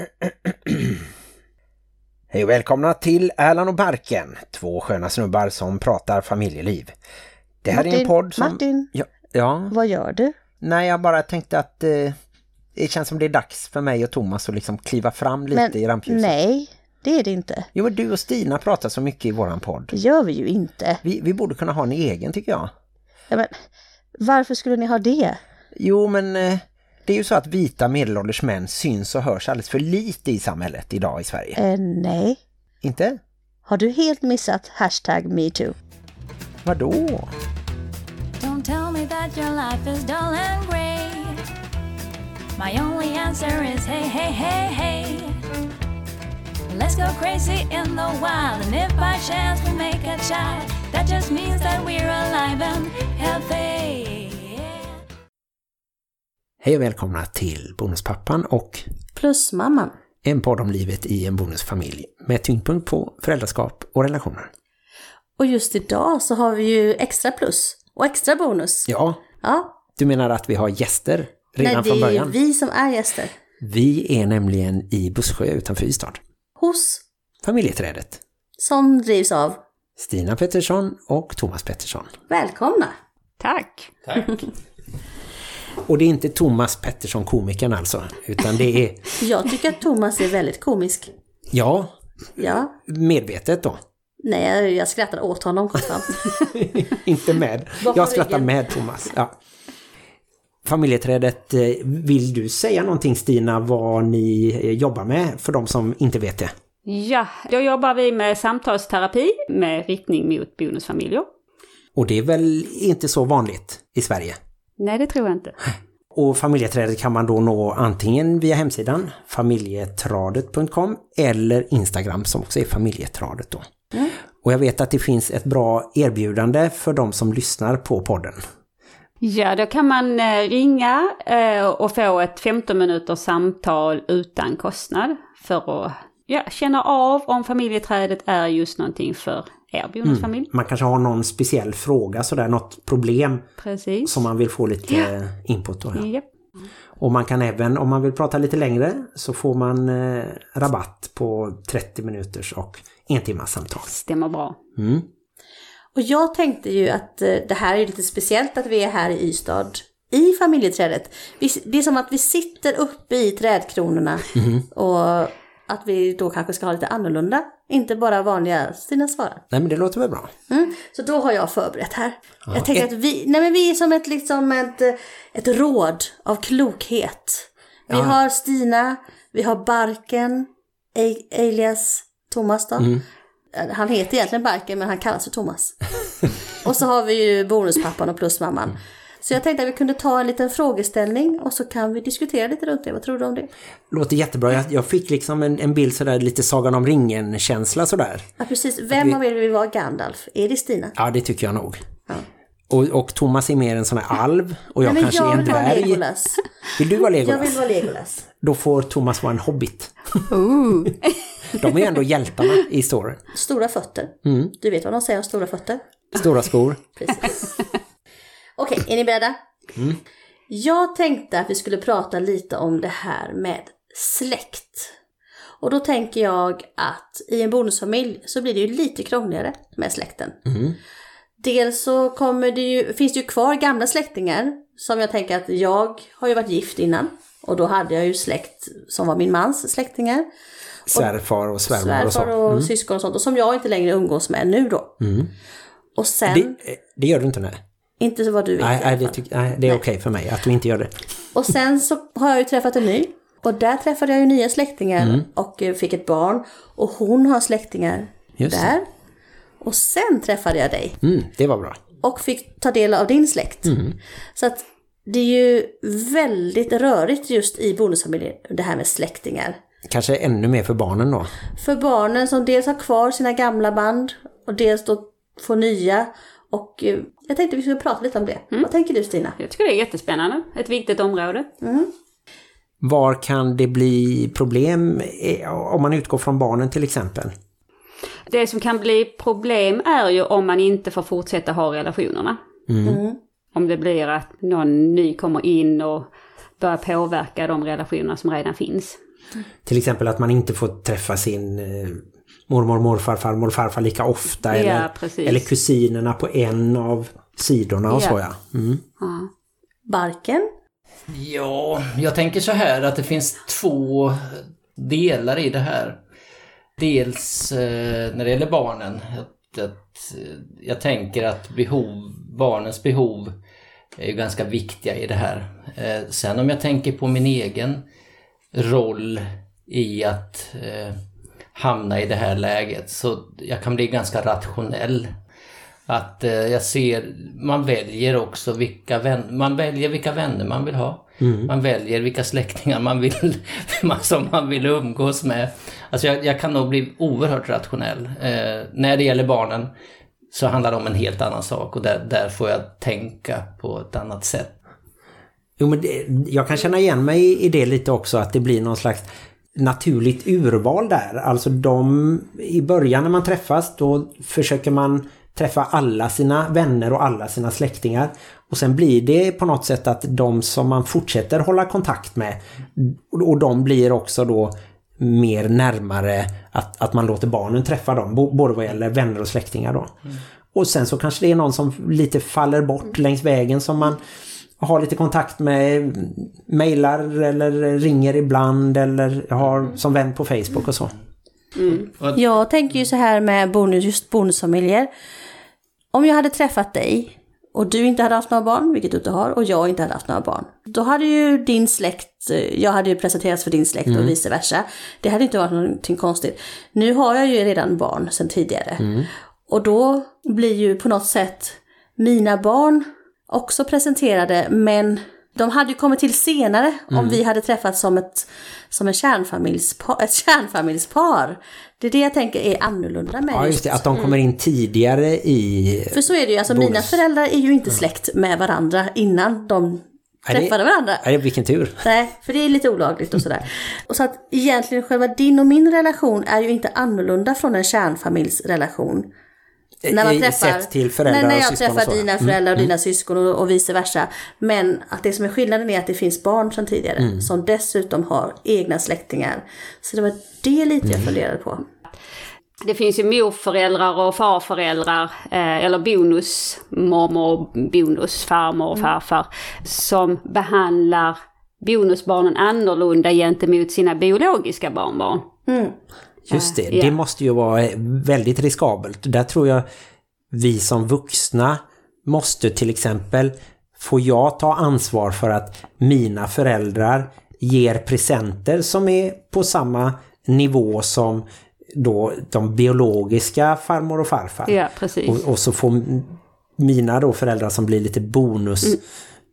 Hej och välkomna till Erland och Barken, två sköna snubbar som pratar familjeliv. Det här Martin, är en podd som... Martin. Ja, ja. Vad gör du? Nej, jag bara tänkte att eh, det känns som det är dags för mig och Thomas att liksom kliva fram lite Men i rampljuset. nej, det är det inte. Jo, men du och Stina pratar så mycket i våran podd. Det gör vi ju inte. Vi, vi borde kunna ha en egen tycker jag. Ja, men, varför skulle ni ha det? Jo, men eh, det är ju så att vita medelålders män syns och hörs alldeles för lite i samhället idag i Sverige. Eh, nej. Inte? Har du helt missat hashtag MeToo? Vadå? Don't tell me that your life is dull and grey. My only answer is hey, hey, hey, hey. Let's go crazy in the wild, and if by chance we make a child, that just means that we're alive and healthy. Hej och välkomna till Bonuspappan och Plus mamman. en podd om livet i en bonusfamilj med tyngdpunkt på föräldraskap och relationer. Och just idag så har vi ju extra plus och extra bonus. Ja, Ja, du menar att vi har gäster redan nej, det från är början? vi som är gäster. Vi är nämligen i Bussjö utanför Ystad. Hos, Familjeträdet. som drivs av. Stina Pettersson och Thomas Pettersson. Välkomna! Tack. Och det är inte Thomas Pettersson komikern alltså, utan det är, Jag tycker att Thomas är väldigt komisk. ja, Ja, medvetet då. nej, jag- skrattar åt honom konstant. inte med. Jag skrattar med Thomas. Ja. Familjeträdet, eh, vill du säga någonting Stina vad ni eh, jobbar med för de som inte vet det? Ja, då jobbar vi med samtalsterapi med riktning mot bonusfamiljer. Och det är väl inte så vanligt i Sverige? Nej, det tror jag inte. Och familjeträdet kan man då nå antingen via hemsidan familjetradet.com eller Instagram som också är familjetradet då. Och jag vet att det finns ett bra erbjudande för de som lyssnar på podden. Ja, då kan man eh, ringa eh, och få ett 15 minuters samtal utan kostnad för att ja, känna av om familjeträdet är just någonting för er bonusfamilj. Man kanske har någon speciell fråga sådär, något problem Precis. som man vill få lite eh, input då. Ja. Japp. Och man kan även, om man vill prata lite längre, så får man eh, rabatt på 30 minuters och en timmas samtal. Stämmer bra. Mm. Och jag tänkte ju att eh, det här är lite speciellt att vi är här i Ystad i familjeträdet. Det är som att vi sitter uppe i trädkronorna och att vi då kanske ska ha lite annorlunda. Inte bara vanliga Stina svarar. Nej men det låter väl bra. Mm. Så då har jag förberett här. jag tänker att vi, nej men vi är som ett, liksom ett, ett råd av klokhet. Vi Ja. har Stina, vi har Barken, alias Thomas då. Mm. Han heter egentligen Barken men han kallas för Thomas. och så har vi ju bonuspappan och plusmamman. Så jag tänkte att vi kunde ta en liten frågeställning och så kan vi diskutera lite runt det. Vad tror du om det? Låter jättebra. Jag, jag fick liksom en, en bild sådär, lite Sagan om ringen-känsla sådär. Ja, precis. Vem vi- av er vill vara Gandalf? Är det Stina? Ja, det tycker jag nog. Och, och Thomas är mer en sån här alv och jag Nej, kanske är jag en vill vara dvärg. Legolas. Vill du vara Legolas? Jag vill vara Legolas. Då får Thomas vara en hobbit. De är ändå hjältarna i storyn. Stora fötter. Mm. Du vet vad de säger om stora fötter? Stora skor. Precis. Okej, är ni beredda? Jag tänkte att vi skulle prata lite om det här med släkt. Och då tänker jag att i en bonusfamilj så blir det ju lite krångligare med släkten. Dels så kommer det ju, finns det ju kvar gamla släktingar som jag tänker att jag har ju varit gift innan. Och då hade jag ju släkt som var min mans släktingar. Svärfar och svärmor och så. Svärfar och syskon och sånt. Och som jag inte längre umgås med nu då. Och sen, Det, det gör du inte nej. Inte så vad du vet Nej, nej, det, tyck, nej, det är okej för mig att du inte gör det. Och sen så har jag ju träffat en ny. Och där träffade jag ju nya släktingar och eh, fick ett barn. Och hon har släktingar Just det. där. Och sen träffade jag dig Mm, det var bra. och fick ta del av din släkt. Så att det är ju väldigt rörigt just i bonusfamiljer, det här med släktingar. Kanske ännu mer för barnen då. För barnen som dels har kvar sina gamla band och dels då får nya. Och eh, jag tänkte vi skulle prata lite om det. Vad tänker du Stina? Jag tycker det är jättespännande. Ett viktigt område. Var kan det bli problem eh, om man utgår från barnen till exempel? Det som kan bli problem är ju om man inte får fortsätta ha relationerna. Om det blir att någon ny kommer in och börjar påverka de relationerna som redan finns. Till exempel att man inte får träffa sin eh, mormor, morfar, farmor och farfar lika ofta. Ja, eller, precis. eller kusinerna på en av sidorna och Ja. så ja. Mm. Barken? Ja, jag tänker så här att det finns två delar i det här. Dels eh, när det gäller barnen. Att, att, eh, jag tänker att behov, barnens behov är ju ganska viktiga i det här. Eh, sen om jag tänker på min egen roll i att eh, hamna i det här läget så jag kan bli ganska rationell. Att eh, jag ser, man väljer också vilka vänner, man väljer vilka vänner man vill ha. Man väljer vilka släktingar man vill, som man vill umgås med. Alltså jag, jag kan nog bli oerhört rationell. Eh, när det gäller barnen så handlar det om en helt annan sak och där, där får jag tänka på ett annat sätt. Jo, men det, jag kan känna igen mig i det lite också att det blir någon slags naturligt urval där. Alltså de, i början när man träffas då försöker man träffa alla sina vänner och alla sina släktingar. Och sen blir det på något sätt att de som man fortsätter hålla kontakt med och de blir också då mer närmare att, att man låter barnen träffa dem, både vad gäller vänner och släktingar då. Och sen så kanske det är någon som lite faller bort längs vägen som man har lite kontakt med, mejlar eller ringer ibland eller har som vän på Facebook och så. Jag tänker ju så här med bonus, just bonusfamiljer. Om jag hade träffat dig och du inte hade haft några barn, vilket du inte har, och jag inte hade haft några barn. Då hade ju din släkt, eh, jag hade ju presenterats för din släkt och vice versa. Det hade inte varit någonting konstigt. Nu har jag ju redan barn sedan tidigare. Och då blir ju på något sätt mina barn också presenterade, men de hade ju kommit till senare om vi hade träffats som ett, som en kärnfamiljspar, ett kärnfamiljspar. Det är det jag tänker är annorlunda med Ja just det, att de kommer in tidigare i... För så är det ju, alltså mina föräldrar är ju inte släkt med varandra innan de Nej, det- träffade varandra. Nej, vilken tur. Nej, för det är lite olagligt och sådär. Och så att egentligen själva din och min relation är ju inte annorlunda från en kärnfamiljsrelation. När man träffar, sett till föräldrar när, när och jag och träffar så. dina föräldrar och dina syskon och, och vice versa. Men att det som är skillnaden är att det finns barn sedan tidigare Mm. som dessutom har egna släktingar. Så det var det lite Mm. jag funderade på. Det finns ju morföräldrar och farföräldrar, eh, eller bonusmormor, bonusfarmor och farfar, som behandlar bonusbarnen annorlunda gentemot sina biologiska barnbarn. Just det, Ja. det måste ju vara väldigt riskabelt. Där tror jag vi som vuxna måste till exempel, får jag ta ansvar för att mina föräldrar ger presenter som är på samma nivå som då de biologiska farmor och farfar. Ja, precis. Och, och så får mina då föräldrar som blir lite bonus Mm.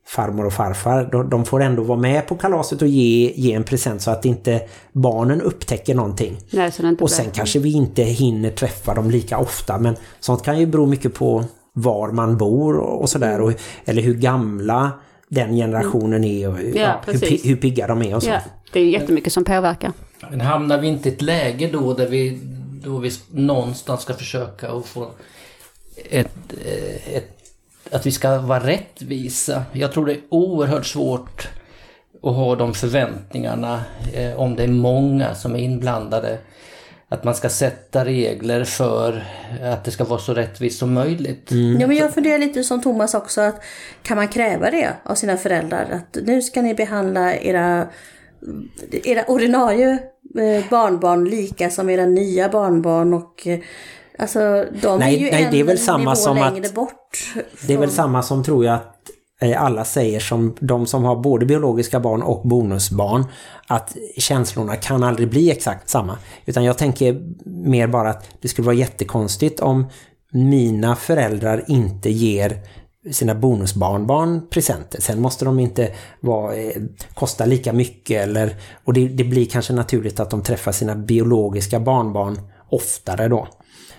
Farmor och farfar, de, de får ändå vara med på kalaset och ge, ge en present så att inte barnen upptäcker någonting. Nej, så det inte Och sen kanske vi inte hinner träffa dem lika ofta men sånt kan ju bero mycket på var man bor och och sådär och, eller hur gamla den generationen är och ja, hur, precis. pi- hur pigga de är och så. Ja, det är ju jättemycket som påverkar. Men hamnar vi inte i ett läge då där vi, då vi någonstans ska försöka att få ett, eh, ett, att vi ska vara rättvisa. Jag tror det är oerhört svårt att ha de förväntningarna eh, om det är många som är inblandade. Att man ska sätta regler för att det ska vara så rättvist som möjligt. Ja, men jag funderar lite som Thomas också, att kan man kräva det av sina föräldrar? Att nu ska ni behandla era, era ordinarie eh, barnbarn lika som era nya barnbarn och eh, Alltså de Nej, är ju nej, en det är väl samma nivå som att- längre Det är väl samma som tror jag att eh, alla säger som de som har både biologiska barn och bonusbarn att känslorna kan aldrig bli exakt samma. Utan jag tänker mer bara att det skulle vara jättekonstigt om mina föräldrar inte ger sina bonusbarnbarn presenter. Sen måste de inte vara, eh, kosta lika mycket eller, och det, det blir kanske naturligt att de träffar sina biologiska barnbarn oftare då.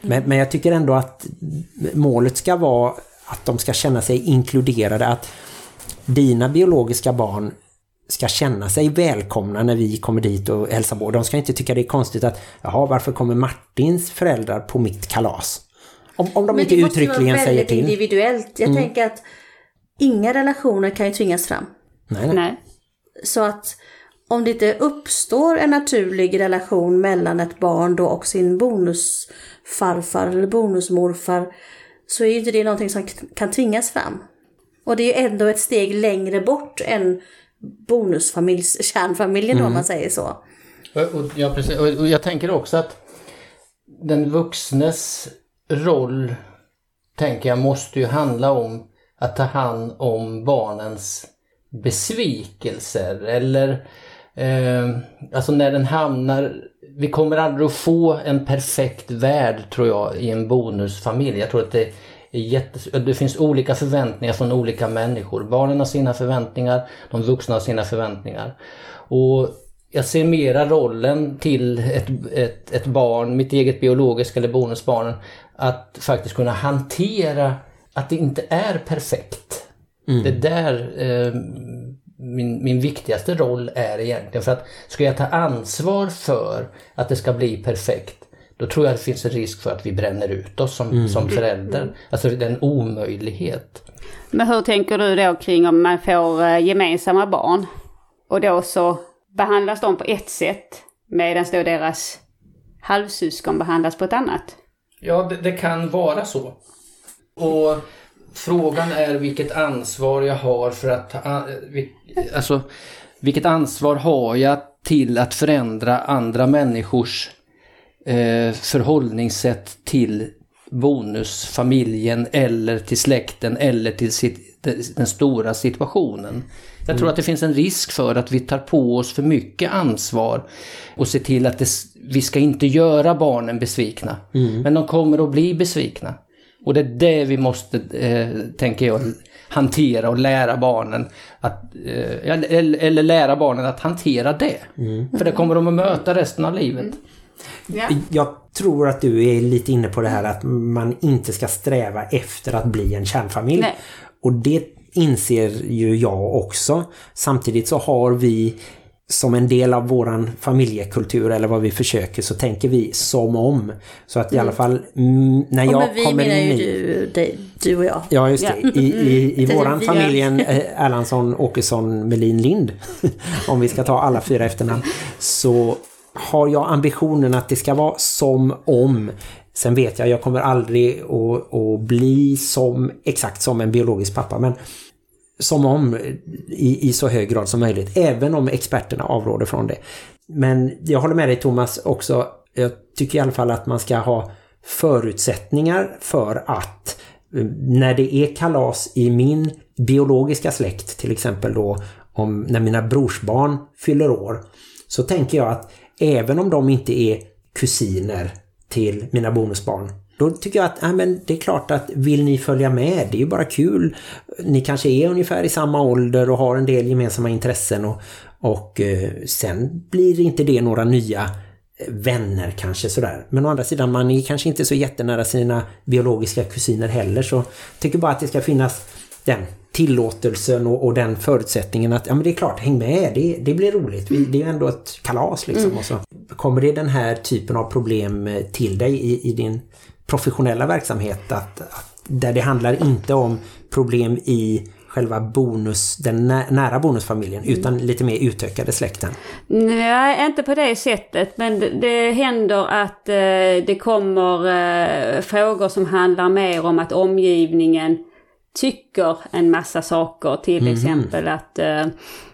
Men, men jag tycker ändå att målet ska vara att de ska känna sig inkluderade, att dina biologiska barn ska känna sig välkomna när vi kommer dit och hälsar på. De ska inte tycka det är konstigt att jaha, varför kommer Martins föräldrar på mitt kalas? Om, om de Men inte det måste ju uttryckligen vara säger väldigt till. Mm. individuellt. Jag tänker att inga relationer kan ju tvingas fram. Nej, nej. Nej. Så att om det inte uppstår en naturlig relation mellan ett barn då och sin bonusfarfar eller bonusmorfar så är ju inte det någonting som kan tvingas fram. Och det är ju ändå ett steg längre bort än bonusfamiljs kärnfamiljen om man säger så. Och, och, ja, precis. Och, och jag tänker också att den vuxnes roll, tänker jag, måste ju handla om att ta hand om barnens besvikelser eller eh, alltså när den hamnar vi kommer aldrig att få en perfekt värld tror jag i en bonusfamilj. Jag tror att det jättes... det finns olika förväntningar från olika människor. Barnen har sina förväntningar, de vuxna har sina förväntningar. Och jag ser mera rollen till ett, ett, ett barn, mitt eget biologiska eller bonusbarnen, att faktiskt kunna hantera att det inte är perfekt. Mm. Det där eh, min, min viktigaste roll är egentligen. För att ska jag ta ansvar för att det ska bli perfekt, då tror jag det finns en risk för att vi bränner ut oss som, mm. som förälder. Alltså det är en omöjlighet. Men hur tänker du då kring om man får eh, gemensamma barn? Och då så behandlas de på ett sätt medan då deras halvsyskon behandlas på ett annat? Ja, det, det kan vara så. Och frågan är vilket ansvar jag har för att... Alltså, vilket ansvar har jag till att förändra andra människors eh, förhållningssätt till bonusfamiljen eller till släkten eller till sitt, den stora situationen. Jag tror mm. att det finns en risk för att vi tar på oss för mycket ansvar och ser till att det, vi ska inte göra barnen besvikna. Mm. Men de kommer att bli besvikna. Och det är det vi måste, eh, tänker jag, hantera och lära barnen att, eh, eller, eller, lära barnen att hantera det. Mm. För det kommer de att möta resten av livet. Mm. Ja. Jag tror att du är lite inne på det här att man inte ska sträva efter att bli en kärnfamilj. Nej. Och det inser ju jag också. Samtidigt så har vi som en del av våran familjekultur eller vad vi försöker så tänker vi som om. Så att i alla mm. fall mm, när jag vi kommer in i... Du, det, du och jag. Ja just det. I, i, i våran familjen eh, Erlandsson, Åkesson, Melin, Lind om vi ska ta alla fyra efternamn så har jag ambitionen att det ska vara som om Sen vet jag, jag kommer aldrig att, att bli som exakt som en biologisk pappa men som om eh, i, i så hög grad som möjligt. Även om experterna avråder från det. Men jag håller med dig Thomas också. Jag tycker i alla fall att man ska ha förutsättningar för att eh, när det är kalas i min biologiska släkt till exempel då om när mina brorsbarn fyller år så tänker jag att även om de inte är kusiner till mina bonusbarn då tycker jag att ja, men det är klart att vill ni följa med, det är ju bara kul. Ni kanske är ungefär i samma ålder och har en del gemensamma intressen och, och eh, sen blir inte det några nya eh, vänner kanske sådär. Men å andra sidan, man är kanske inte så jättenära sina biologiska kusiner heller så tycker bara att det ska finnas den tillåtelsen och, och, den förutsättningen att ja men det är klart, häng med, det, det blir roligt. Vi, det är ju ändå ett kalas liksom. Mm. Och så kommer det den här typen av problem eh, till dig i, i din professionella verksamhet att, att, där det handlar inte om problem i själva bonus, den nära bonusfamiljen mm. utan lite mer utökade släkten? Nej, inte på det sättet men det, det händer att eh, det kommer eh, frågor som handlar mer om att omgivningen tycker en massa saker. Till mm. exempel att eh,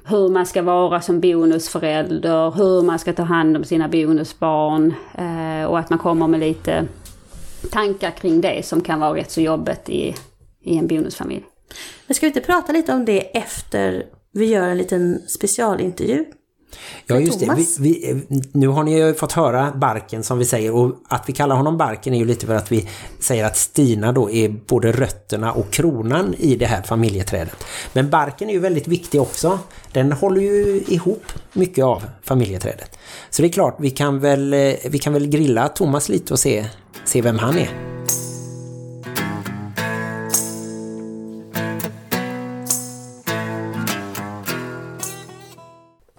hur man ska vara som bonusförälder, hur man ska ta hand om sina bonusbarn eh, och att man kommer med lite tankar kring det som kan vara rätt så jobbigt i, i en bonusfamilj. Men ska vi inte prata lite om det efter vi gör en liten specialintervju? Ja just det, vi, vi, nu har ni ju fått höra Barken som vi säger och att vi kallar honom Barken är ju lite för att vi säger att Stina då är både rötterna och kronan i det här familjeträdet. Men Barken är ju väldigt viktig också. Den håller ju ihop mycket av familjeträdet. Så det är klart, vi kan väl, eh, vi kan väl grilla Thomas lite och se se vem han är.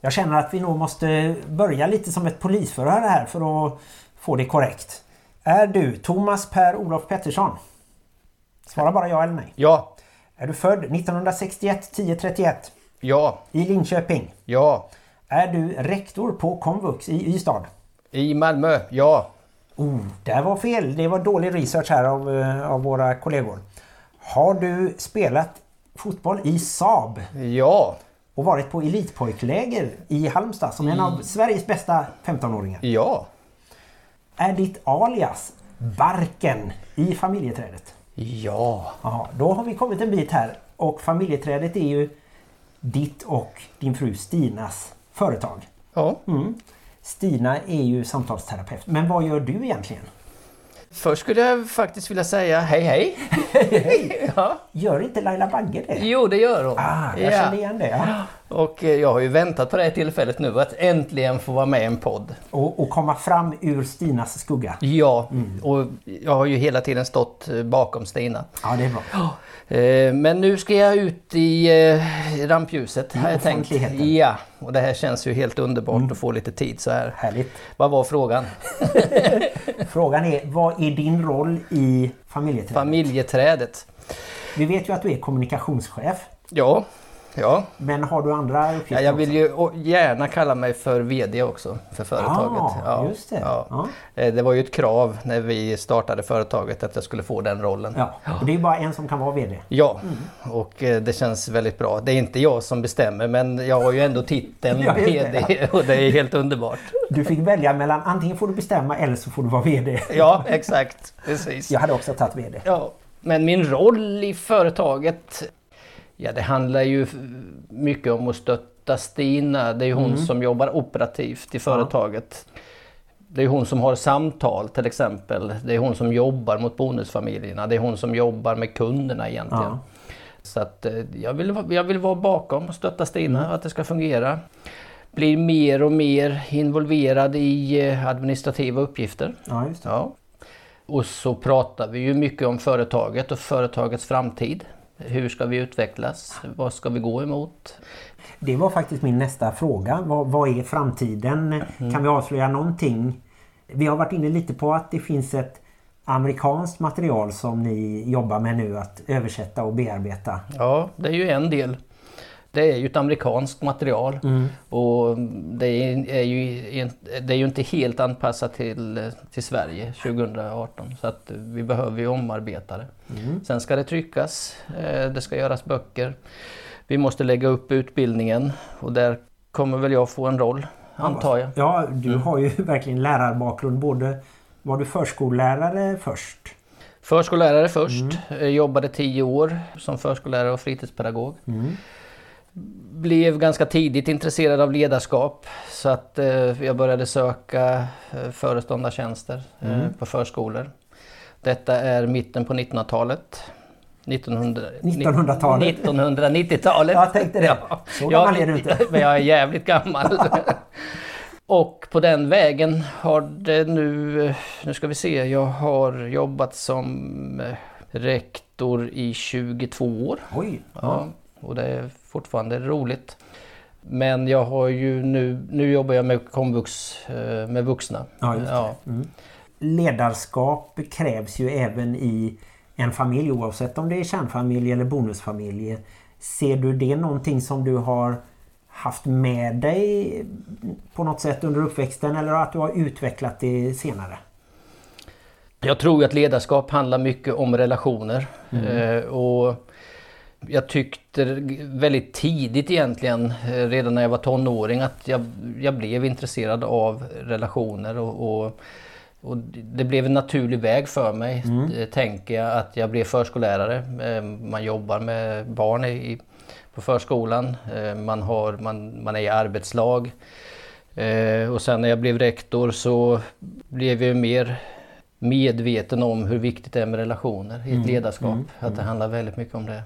Jag känner att vi nog måste börja lite som ett polisförhör här för att få det korrekt. Är du Thomas Per-Olof Pettersson? Svara bara ja eller nej. Ja. Är du född 1961 1031? Ja. I Linköping? Ja. Är du rektor på Komvux i Ystad? I Malmö, ja. Oh, det var fel. Det var dålig research här av, eh, av våra kollegor. Har du spelat fotboll i Saab Ja, och varit på elitpojkläger i Halmstad som en av Sveriges bästa 15-åringar? ja, Är ditt alias Barken i familjeträdet? ja. Jaha, då har vi kommit en bit här. Och familjeträdet är ju ditt och din fru Stinas företag. ja. Stina är ju samtalsterapeut. Men vad gör du egentligen? Först skulle jag faktiskt vilja säga hej hej. ja. Gör inte Laila Bagge det? Jo, det gör hon. Ah, jag Ja. kände igen det. Ja. Och eh, jag har ju väntat på det här tillfället nu att äntligen få vara med i en podd. Och, och komma fram ur Stinas skugga. Ja, och jag har ju hela tiden stått eh, bakom Stina. Ja, det är bra. Eh, Men nu ska jag ut i eh, rampljuset har jag tänkt. Ja, och det här känns ju helt underbart att få lite tid så här. Härligt. Vad var frågan? Frågan är, vad är din roll i familjeträdet? Familjeträdet. Vi vet ju att du är kommunikationschef. Ja, ja. Men har du andra uppgifter ja jag vill ju gärna kalla mig för VD också för företaget. Ah, ja, just det. Ja. Eh, Det var ju ett krav när vi startade företaget att jag skulle få den rollen. Ja, och det är bara en som kan vara VD. Ja, och eh, det känns väldigt bra. Det är inte jag som bestämmer men jag har ju ändå titeln Ja. VD och det är helt underbart. Du fick välja mellan antingen får du bestämma eller så får du vara VD. Ja, exakt. Precis. Jag hade också tagit VD. Ja, men min roll i företaget, ja det handlar ju mycket om att stötta Stina. Det är hon som jobbar operativt i företaget. Det är hon som har samtal till exempel. Det är hon som jobbar mot bonusfamiljerna. Det är hon som jobbar med kunderna egentligen. Ja. Så att eh, jag vill, jag vill vara bakom och stötta Stina, att det ska fungera. Blir mer och mer involverad i eh, administrativa uppgifter. Ja. Ja. Och så pratar vi ju mycket om företaget och företagets framtid. Hur ska vi utvecklas? Vad ska vi gå emot? Det var faktiskt min nästa fråga. Vad, vad är framtiden? Kan vi avslöja någonting? Vi har varit inne lite på att det finns ett amerikanskt material som ni jobbar med nu att översätta och bearbeta. Ja, det är ju en del. Det är ju ett amerikanskt material och det är, ju, det är ju inte helt anpassat till, till Sverige 2018 så att vi behöver ju omarbeta det. Sen ska det tryckas, eh, det ska göras böcker. Vi måste lägga upp utbildningen och där kommer väl jag få en roll, antar jag. Ja, du har ju verkligen lärarbakgrund. Både var du förskollärare först? Förskollärare först, eh, jobbade tio år som förskollärare och fritidspedagog. Blev ganska tidigt intresserad av ledarskap så att eh, jag började söka eh, föreståndartjänster eh, på förskolor. Detta är mitten på 1900-talet. 1900 1900-talet. 1990-talet. Jag tänkte det. Så gammal är du inte. Men jag är jävligt gammal. Och på den vägen har det nu, nu ska vi se, jag har jobbat som eh, rektor i 22 år. Oj! Ja, och det är fortfarande roligt. Men jag har ju nu, nu jobbar jag med komvux eh, med vuxna. Ja, just det. Ledarskap krävs ju även i en familj oavsett om det är kärnfamilj eller bonusfamilj. Ser du det någonting som du har haft med dig på något sätt under uppväxten eller att du har utvecklat det senare? Jag tror att ledarskap handlar mycket om relationer. Eh, och jag tyckte väldigt tidigt egentligen, eh, redan när jag var tonåring, att jag, jag blev intresserad av relationer. Och, och, och det blev en naturlig väg för mig, eh, tänker jag, att jag blev förskollärare. Eh, Man jobbar med barn i, på förskolan, man, har, man, man är i arbetslag. Och sen när jag blev rektor så blev jag mer medveten om hur viktigt det är med relationer i ett ledarskap. Att det handlar väldigt mycket om det.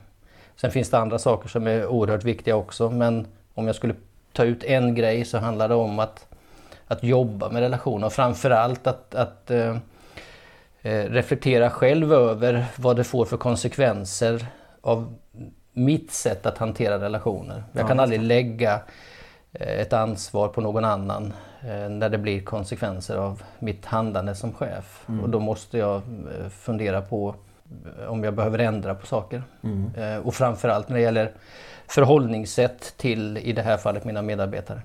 Sen finns det andra saker som är oerhört viktiga också men om jag skulle ta ut en grej så handlar det om att, att jobba med relationer och framförallt att, att eh, eh, reflektera själv över vad det får för konsekvenser av mitt sätt att hantera relationer. Jag kan aldrig lägga eh, ett ansvar på någon annan eh, när det blir konsekvenser av mitt handlande som chef. Och då måste jag fundera på om jag behöver ändra på saker. Eh, Och framförallt när det gäller förhållningssätt till, i det här fallet, mina medarbetare.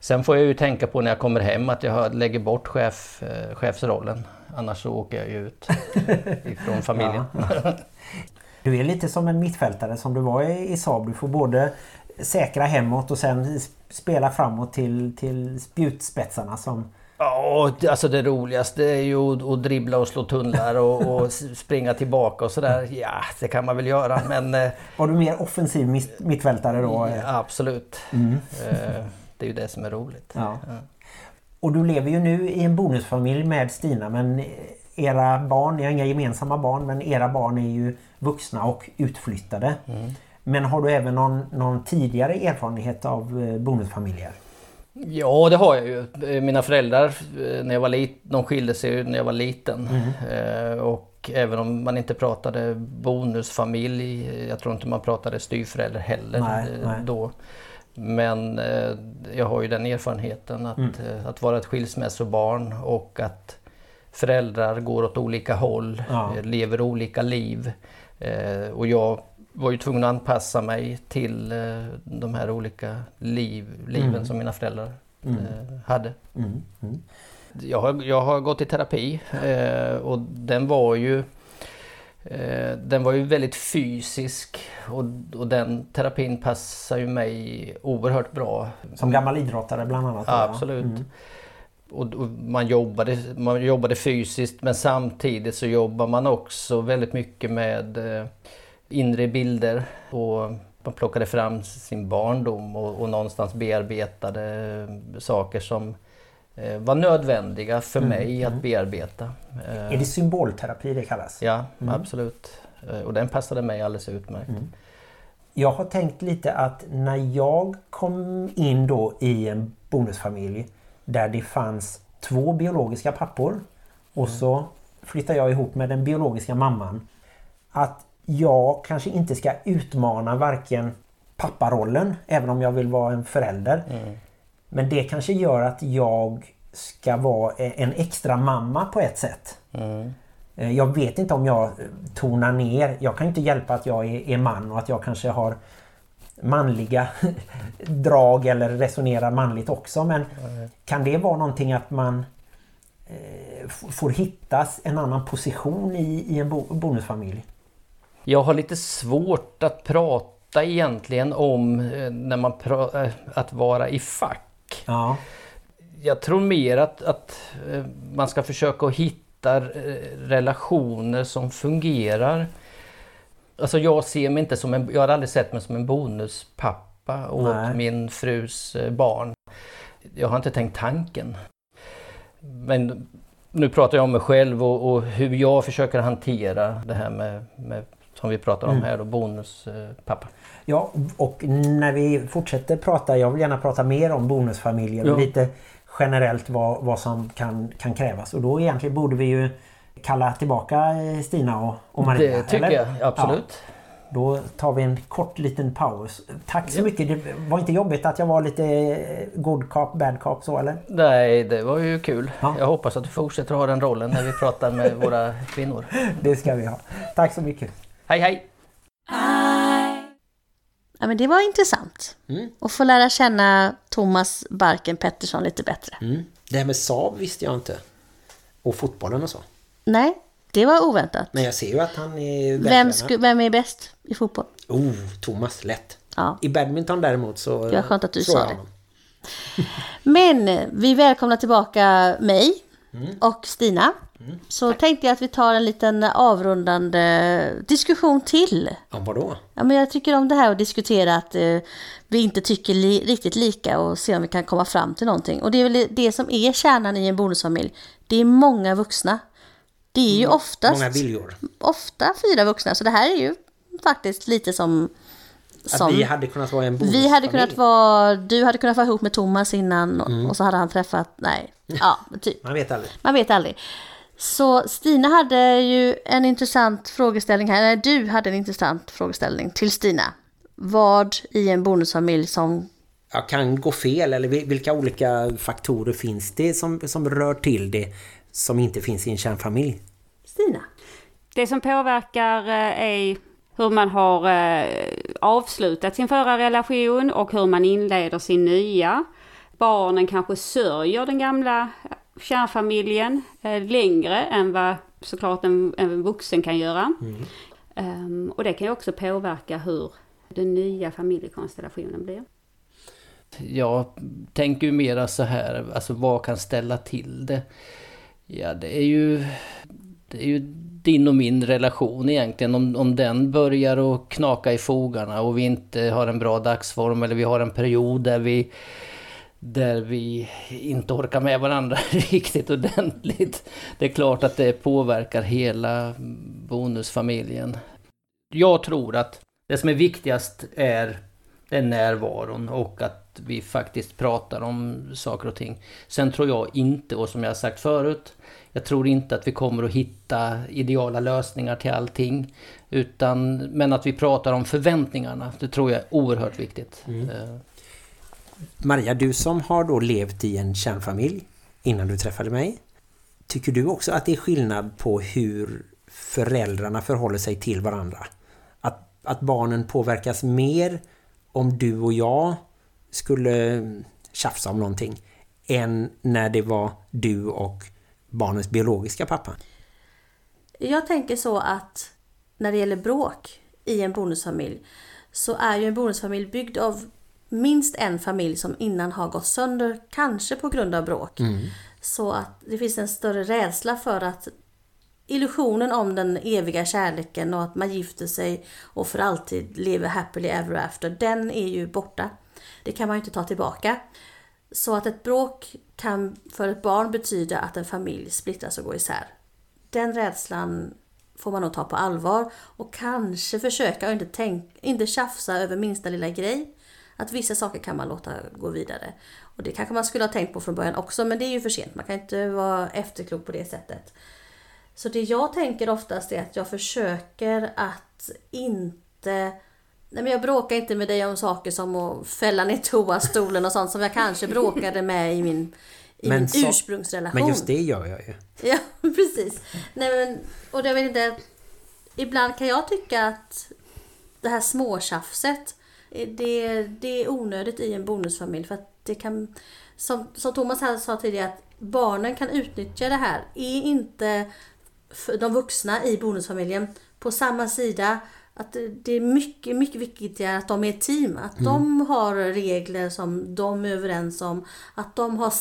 Sen får jag ju tänka på när jag kommer hem att jag lägger bort chef, eh, chefsrollen. Annars så åker jag ju ut ifrån familjen. Du är lite som en mittfältare som du var i, i Saab. Du får både säkra hemåt och sen spela framåt till, till spjutspetsarna som... Ja, alltså det roligaste är ju att, dribbla och slå tunnlar och, och springa tillbaka och sådär. Ja, det kan man väl göra men... eh, Var du mer offensiv mitt, mittfältare då? Ja, absolut. Eh, Det är ju det som är roligt. Ja. Och du lever ju nu i en bonusfamilj med Stina men era barn, ni har inga gemensamma barn men era barn är ju vuxna och utflyttade. Men har du även någon, någon tidigare erfarenhet av eh, bonusfamiljer? Ja, det har jag ju. Eh, Mina föräldrar, eh, när jag var lit, de skilde sig ju när jag var liten. Eh, och även om man inte pratade bonusfamilj, jag tror inte man pratade styvförälder heller Nej, nej. då. Men jag har ju den erfarenheten att, eh, att vara ett skilsmässobarn och att föräldrar går åt olika håll, Ja. lever olika liv. Och jag var ju tvungen att anpassa mig till eh, de här olika liv, liven som mina föräldrar eh, hade. Mm. Mm. Jag har, jag har gått i terapi eh, och den var ju den var ju väldigt fysisk och, och den terapin passar ju mig oerhört bra. Som gammal idrottare bland annat? Ja, absolut. Mm. Och, och man, jobbade, man jobbade fysiskt men samtidigt så jobbar man också väldigt mycket med inre bilder. Och man plockade fram sin barndom och, och någonstans bearbetade eh, saker som eh, var nödvändiga för mig att bearbeta. Eh, Är det symbolterapi det kallas? Ja, absolut. Eh, Och den passade mig alldeles utmärkt. Jag har tänkt lite att när jag kom in då i en bonusfamilj där det fanns två biologiska pappor och så flyttar jag ihop med den biologiska mamman. Att jag kanske inte ska utmana varken papparollen, även om jag vill vara en förälder. Men det kanske gör att jag ska vara en extra mamma på ett sätt. Eh, Jag vet inte om jag tonar ner. Jag kan inte hjälpa att jag är, man och att jag kanske har manliga drag eller resonerar manligt också. Men kan det vara någonting att man eh, får hittas en annan position i, i en bo, bonusfamilj? Jag har lite svårt att prata egentligen om eh, när man eh, att vara i fack. Ja, Jag tror mer att, att eh, man ska försöka hitta relationer som fungerar. Alltså jag ser mig inte som en, jag har aldrig sett mig som en bonuspappa åt Nej. min frus barn. Jag har inte tänkt tanken. Men nu pratar jag om mig själv och, och hur jag försöker hantera det här med, med som vi pratar om här då, bonuspappa. ja och när vi fortsätter prata, jag vill gärna prata mer om bonusfamiljer och Ja. lite generellt vad, vad som kan, kan krävas. Och då egentligen borde vi ju kalla tillbaka eh, Stina och, och Maria. Det tycker eller? jag absolut. Då tar vi en kort liten paus. Tack så mycket. Det var inte jobbigt att jag var lite eh, good cop, bad cop så eller? Nej, det var ju kul. Ja. Jag hoppas att du fortsätter ha den rollen när vi pratar med våra kvinnor. Det ska vi ha. Tack så mycket. Hej hej! Ja, men det var intressant. Att få lära känna Thomas Barken Pettersson lite bättre. Det här med Saab visste jag inte. Och fotbollen och så. Nej, det var oväntat. Men jag ser ju att han är Vem, vem är bäst i fotboll? Oh, Thomas, lätt. Ja. I badminton däremot så... Det var skönt att du sa det. Men vi välkomnar tillbaka mig Mm. och Stina. Så tänkte jag att vi tar en liten avrundande diskussion till. Om vadå? Ja, men jag tycker om det här att diskutera att eh, vi inte tycker li- riktigt lika och se om vi kan komma fram till någonting. Och det är väl det som är kärnan i en bonusfamilj. Det är många vuxna. Det är ju oftast Många viljor. ofta fyra vuxna. Så det här är ju faktiskt lite som... Att som vi hade kunnat vara en bonusfamilj. vi hade kunnat vara... Du hade kunnat vara ihop med Thomas innan och, Mm. och så hade han träffat... Nej, ja, typ. Man vet aldrig. Man vet aldrig. Så Stina hade ju en intressant frågeställning här. Nej, du hade en intressant frågeställning till Stina. Vad i en bonusfamilj som... Ja, kan gå fel eller vil- vilka olika faktorer finns det som, som rör till det som inte finns i en kärnfamilj? Stina? Det som påverkar eh, är hur man har eh, avslutat sin förra relation och hur man inleder sin nya. barnen kanske sörjer den gamla kärnfamiljen eh, längre än vad såklart en, en vuxen kan göra. Ehm, och det kan ju också påverka hur den nya familjekonstellationen blir. Jag tänker ju mera så här, alltså vad kan ställa till det? Ja, det är ju, det är ju din och min relation egentligen. Om, om den börjar att knaka i fogarna och vi inte har en bra dagsform eller vi har en period där vi där vi inte orkar med varandra riktigt ordentligt. Det är klart att det påverkar hela bonusfamiljen. Jag tror att det som är viktigast är den närvaron och att vi faktiskt pratar om saker och ting. Sen tror jag inte, och som jag har sagt förut, jag tror inte att vi kommer att hitta ideala lösningar till allting. Utan, men att vi pratar om förväntningarna, det tror jag är oerhört viktigt. Eh, Maria, du som har då levt i en kärnfamilj innan du träffade mig. Tycker du också att det är skillnad på hur föräldrarna förhåller sig till varandra? Att, att barnen påverkas mer om du och jag skulle tjafsa om någonting än när det var du och barnens biologiska pappa? Jag tänker så att när det gäller bråk i en bonusfamilj så är ju en bonusfamilj byggd av minst en familj som innan har gått sönder, kanske på grund av bråk. Så att det finns en större rädsla för att illusionen om den eviga kärleken och att man gifter sig och för alltid lever happily ever after, den är ju borta. Det kan man ju inte ta tillbaka. Så att ett bråk kan för ett barn betyda att en familj splittras och går isär. Den rädslan får man nog ta på allvar och kanske försöka att inte, tänk, inte tjafsa över minsta lilla grej. Att vissa saker kan man låta gå vidare. Och det kanske man skulle ha tänkt på från början också men det är ju för sent. Man kan inte vara efterklok på det sättet. Så det jag tänker oftast är att jag försöker att inte... Nej men jag bråkar inte med dig om saker som att fälla ner toastolen och sånt som jag kanske bråkade med i min, i Men min så- ursprungsrelation. Men just det gör jag ju. Ja, precis. Nej, men, och jag vet inte, ibland kan jag tycka att det här småtjafset, det, det är onödigt i en bonusfamilj. För att det kan, som, som Thomas här sa tidigare, att barnen kan utnyttja det här. Är inte de vuxna i bonusfamiljen på samma sida, att det- är mycket, mycket viktigare att de är ett team. Att de har regler som de är överens om. Att de har,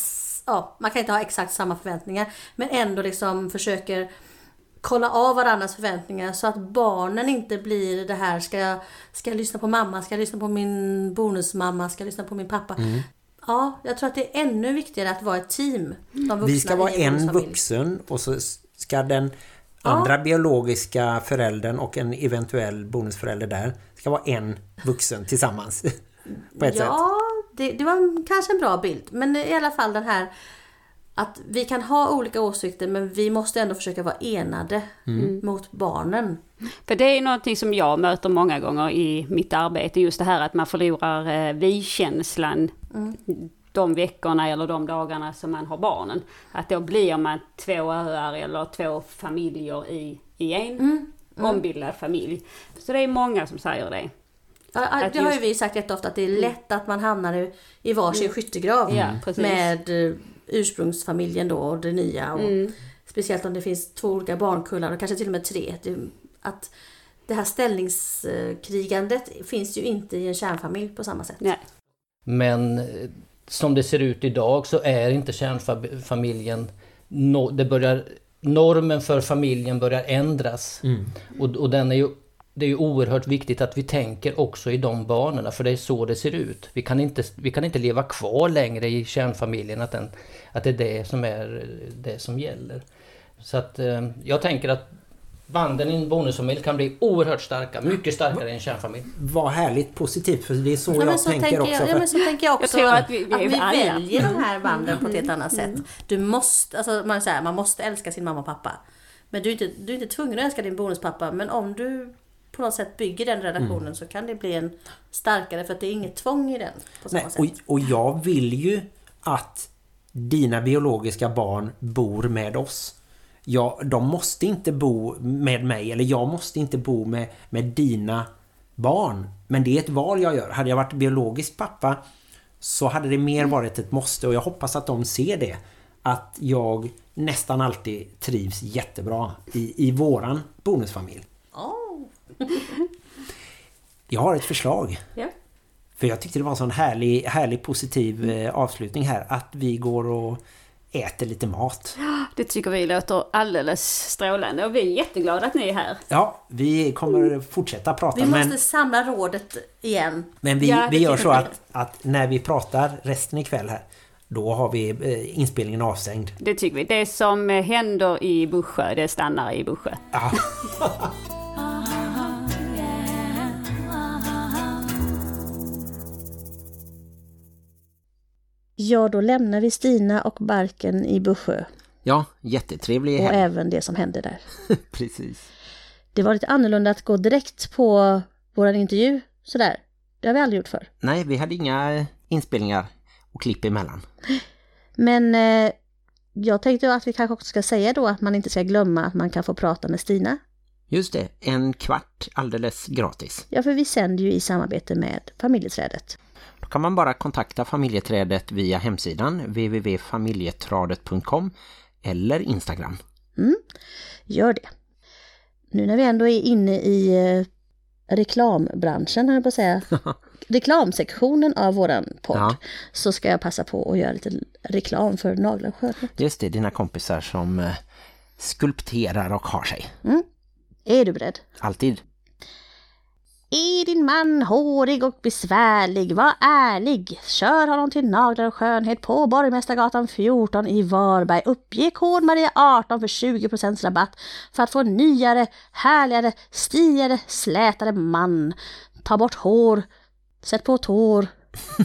ja, man kan inte ha exakt samma förväntningar. Men ändå liksom försöker kolla av varandras förväntningar så att barnen inte blir det här ska jag, ska jag lyssna på mamma, ska jag lyssna på min bonusmamma, ska jag lyssna på min pappa. Ja, jag tror att det är ännu viktigare att vara ett team. Vi ska vara en vuxen och så ska den andra biologiska föräldern och en eventuell bonusförälder där ska vara en vuxen tillsammans. På ett sätt. Ja, det, det var kanske en bra bild. Men i alla fall den här att vi kan ha olika åsikter men vi måste ändå försöka vara enade Mm. mot barnen. För det är någonting som jag möter många gånger i mitt arbete, just det här att man förlorar eh, vi-känslan de veckorna eller de dagarna som man har barnen. Att då blir man två öar eller två familjer i, i en ombildad familj. Så det är många som säger det. Ja, det har ju vi sagt jätteofta att det är lätt att man hamnar i, i varsin skyttegrav Ja, med ursprungsfamiljen då och det nya. Och Speciellt om det finns två olika barnkullar och kanske till och med tre. Det, att det här ställningskrigandet finns ju inte i en kärnfamilj på samma sätt. Nej. Men eh, som det ser ut idag så är inte kärnfamiljen... No, det börjar, normen för familjen börjar ändras. Och, och den är ju, det är ju oerhört viktigt att vi tänker också i de banorna för det är så det ser ut. Vi kan inte, vi kan inte leva kvar längre i kärnfamiljen att, den, att det är det som är det som gäller. Så att eh, jag tänker att banden i en bonusfamilj kan bli oerhört starka, mycket starkare i en kärnfamilj. Vad härligt positivt för det är så Ja, men jag så tänker, tänker också. jag, ja, men så tänker jag också. tror att vi- vi att vi. Mm. väljer de här banden på ett helt annat sätt. Du måste, alltså man, säger, man måste älska sin mamma och pappa. Men du är, inte, du är inte tvungen att älska din bonuspappa. Men om du på något sätt bygger den relationen Mm. så kan det bli en starkare för att det är inget tvång i den. På samma Nej, sätt. och, och jag vill ju att dina biologiska barn bor med oss. Ja, de måste inte bo med mig eller jag måste inte bo med, med dina barn. Men det är ett val jag gör. Hade jag varit biologisk pappa så hade det mer varit ett måste och jag hoppas att de ser det. Att jag nästan alltid trivs jättebra i, i våran bonusfamilj. Jag har ett förslag. Ja. För jag tyckte det var en sån härlig, härlig positiv eh, avslutning här. Att vi går och äter lite mat. Det tycker vi låter alldeles strålande och vi är jätteglada att ni är här. Ja, vi kommer fortsätta prata. Vi måste men samla rådet igen. men vi, Ja, vi gör så att, att när vi pratar resten ikväll här. Då har vi eh, inspelningen avstängd. Det tycker vi. Det som händer i Bussjö, det stannar i Bussjö. Ja, Ja, då lämnar vi Stina och Barken i Bussjö. ja jättetrevlig Och helg. även det som hände där. Precis. Det var lite annorlunda att gå direkt på vår intervju sådär. Det har vi aldrig gjort förr. Nej, vi hade inga inspelningar och klipp emellan. Men eh, jag tänkte att vi kanske också ska säga då att man inte ska glömma att man kan få prata med Stina. Just det, en kvart alldeles gratis. Ja, för vi sänder ju i samarbete med familjeträdet. Då kan man bara kontakta familjeträdet via hemsidan www.familjetradet.com eller Instagram. Gör det. Nu när vi ändå är inne i eh, reklambranschen, jag på att säga. Reklamsektionen av våran podd. Ja. Så ska jag passa på att göra lite reklam för skönhet. Just det, dina kompisar som eh, skulpterar och har sig. Är du beredd? Alltid. Är din man hårig och besvärlig, var ärlig. Kör honom till naglar och skönhet på Borgmästargatan 14 i Varberg. Uppge kod Maria 18 för 20% rabatt för att få en nyare, härligare, stiligare, slätare man. Ta bort hår, sätt på tår.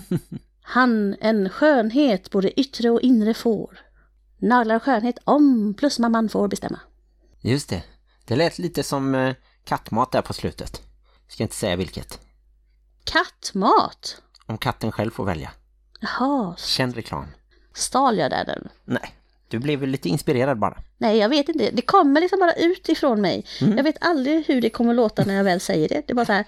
Han en skönhet både yttre och inre får. Naglar och skönhet om plus man får bestämma. Just det. Det lät lite som eh, kattmat där på slutet. Ska inte säga vilket. Kattmat? Om katten själv får välja. Jaha, Känd reklam. stal jag där nu? Nej, du blev lite inspirerad bara. Nej, jag vet inte. Det kommer liksom bara ut ifrån mig. Jag vet aldrig hur det kommer låta när jag väl säger det. Det är bara så här,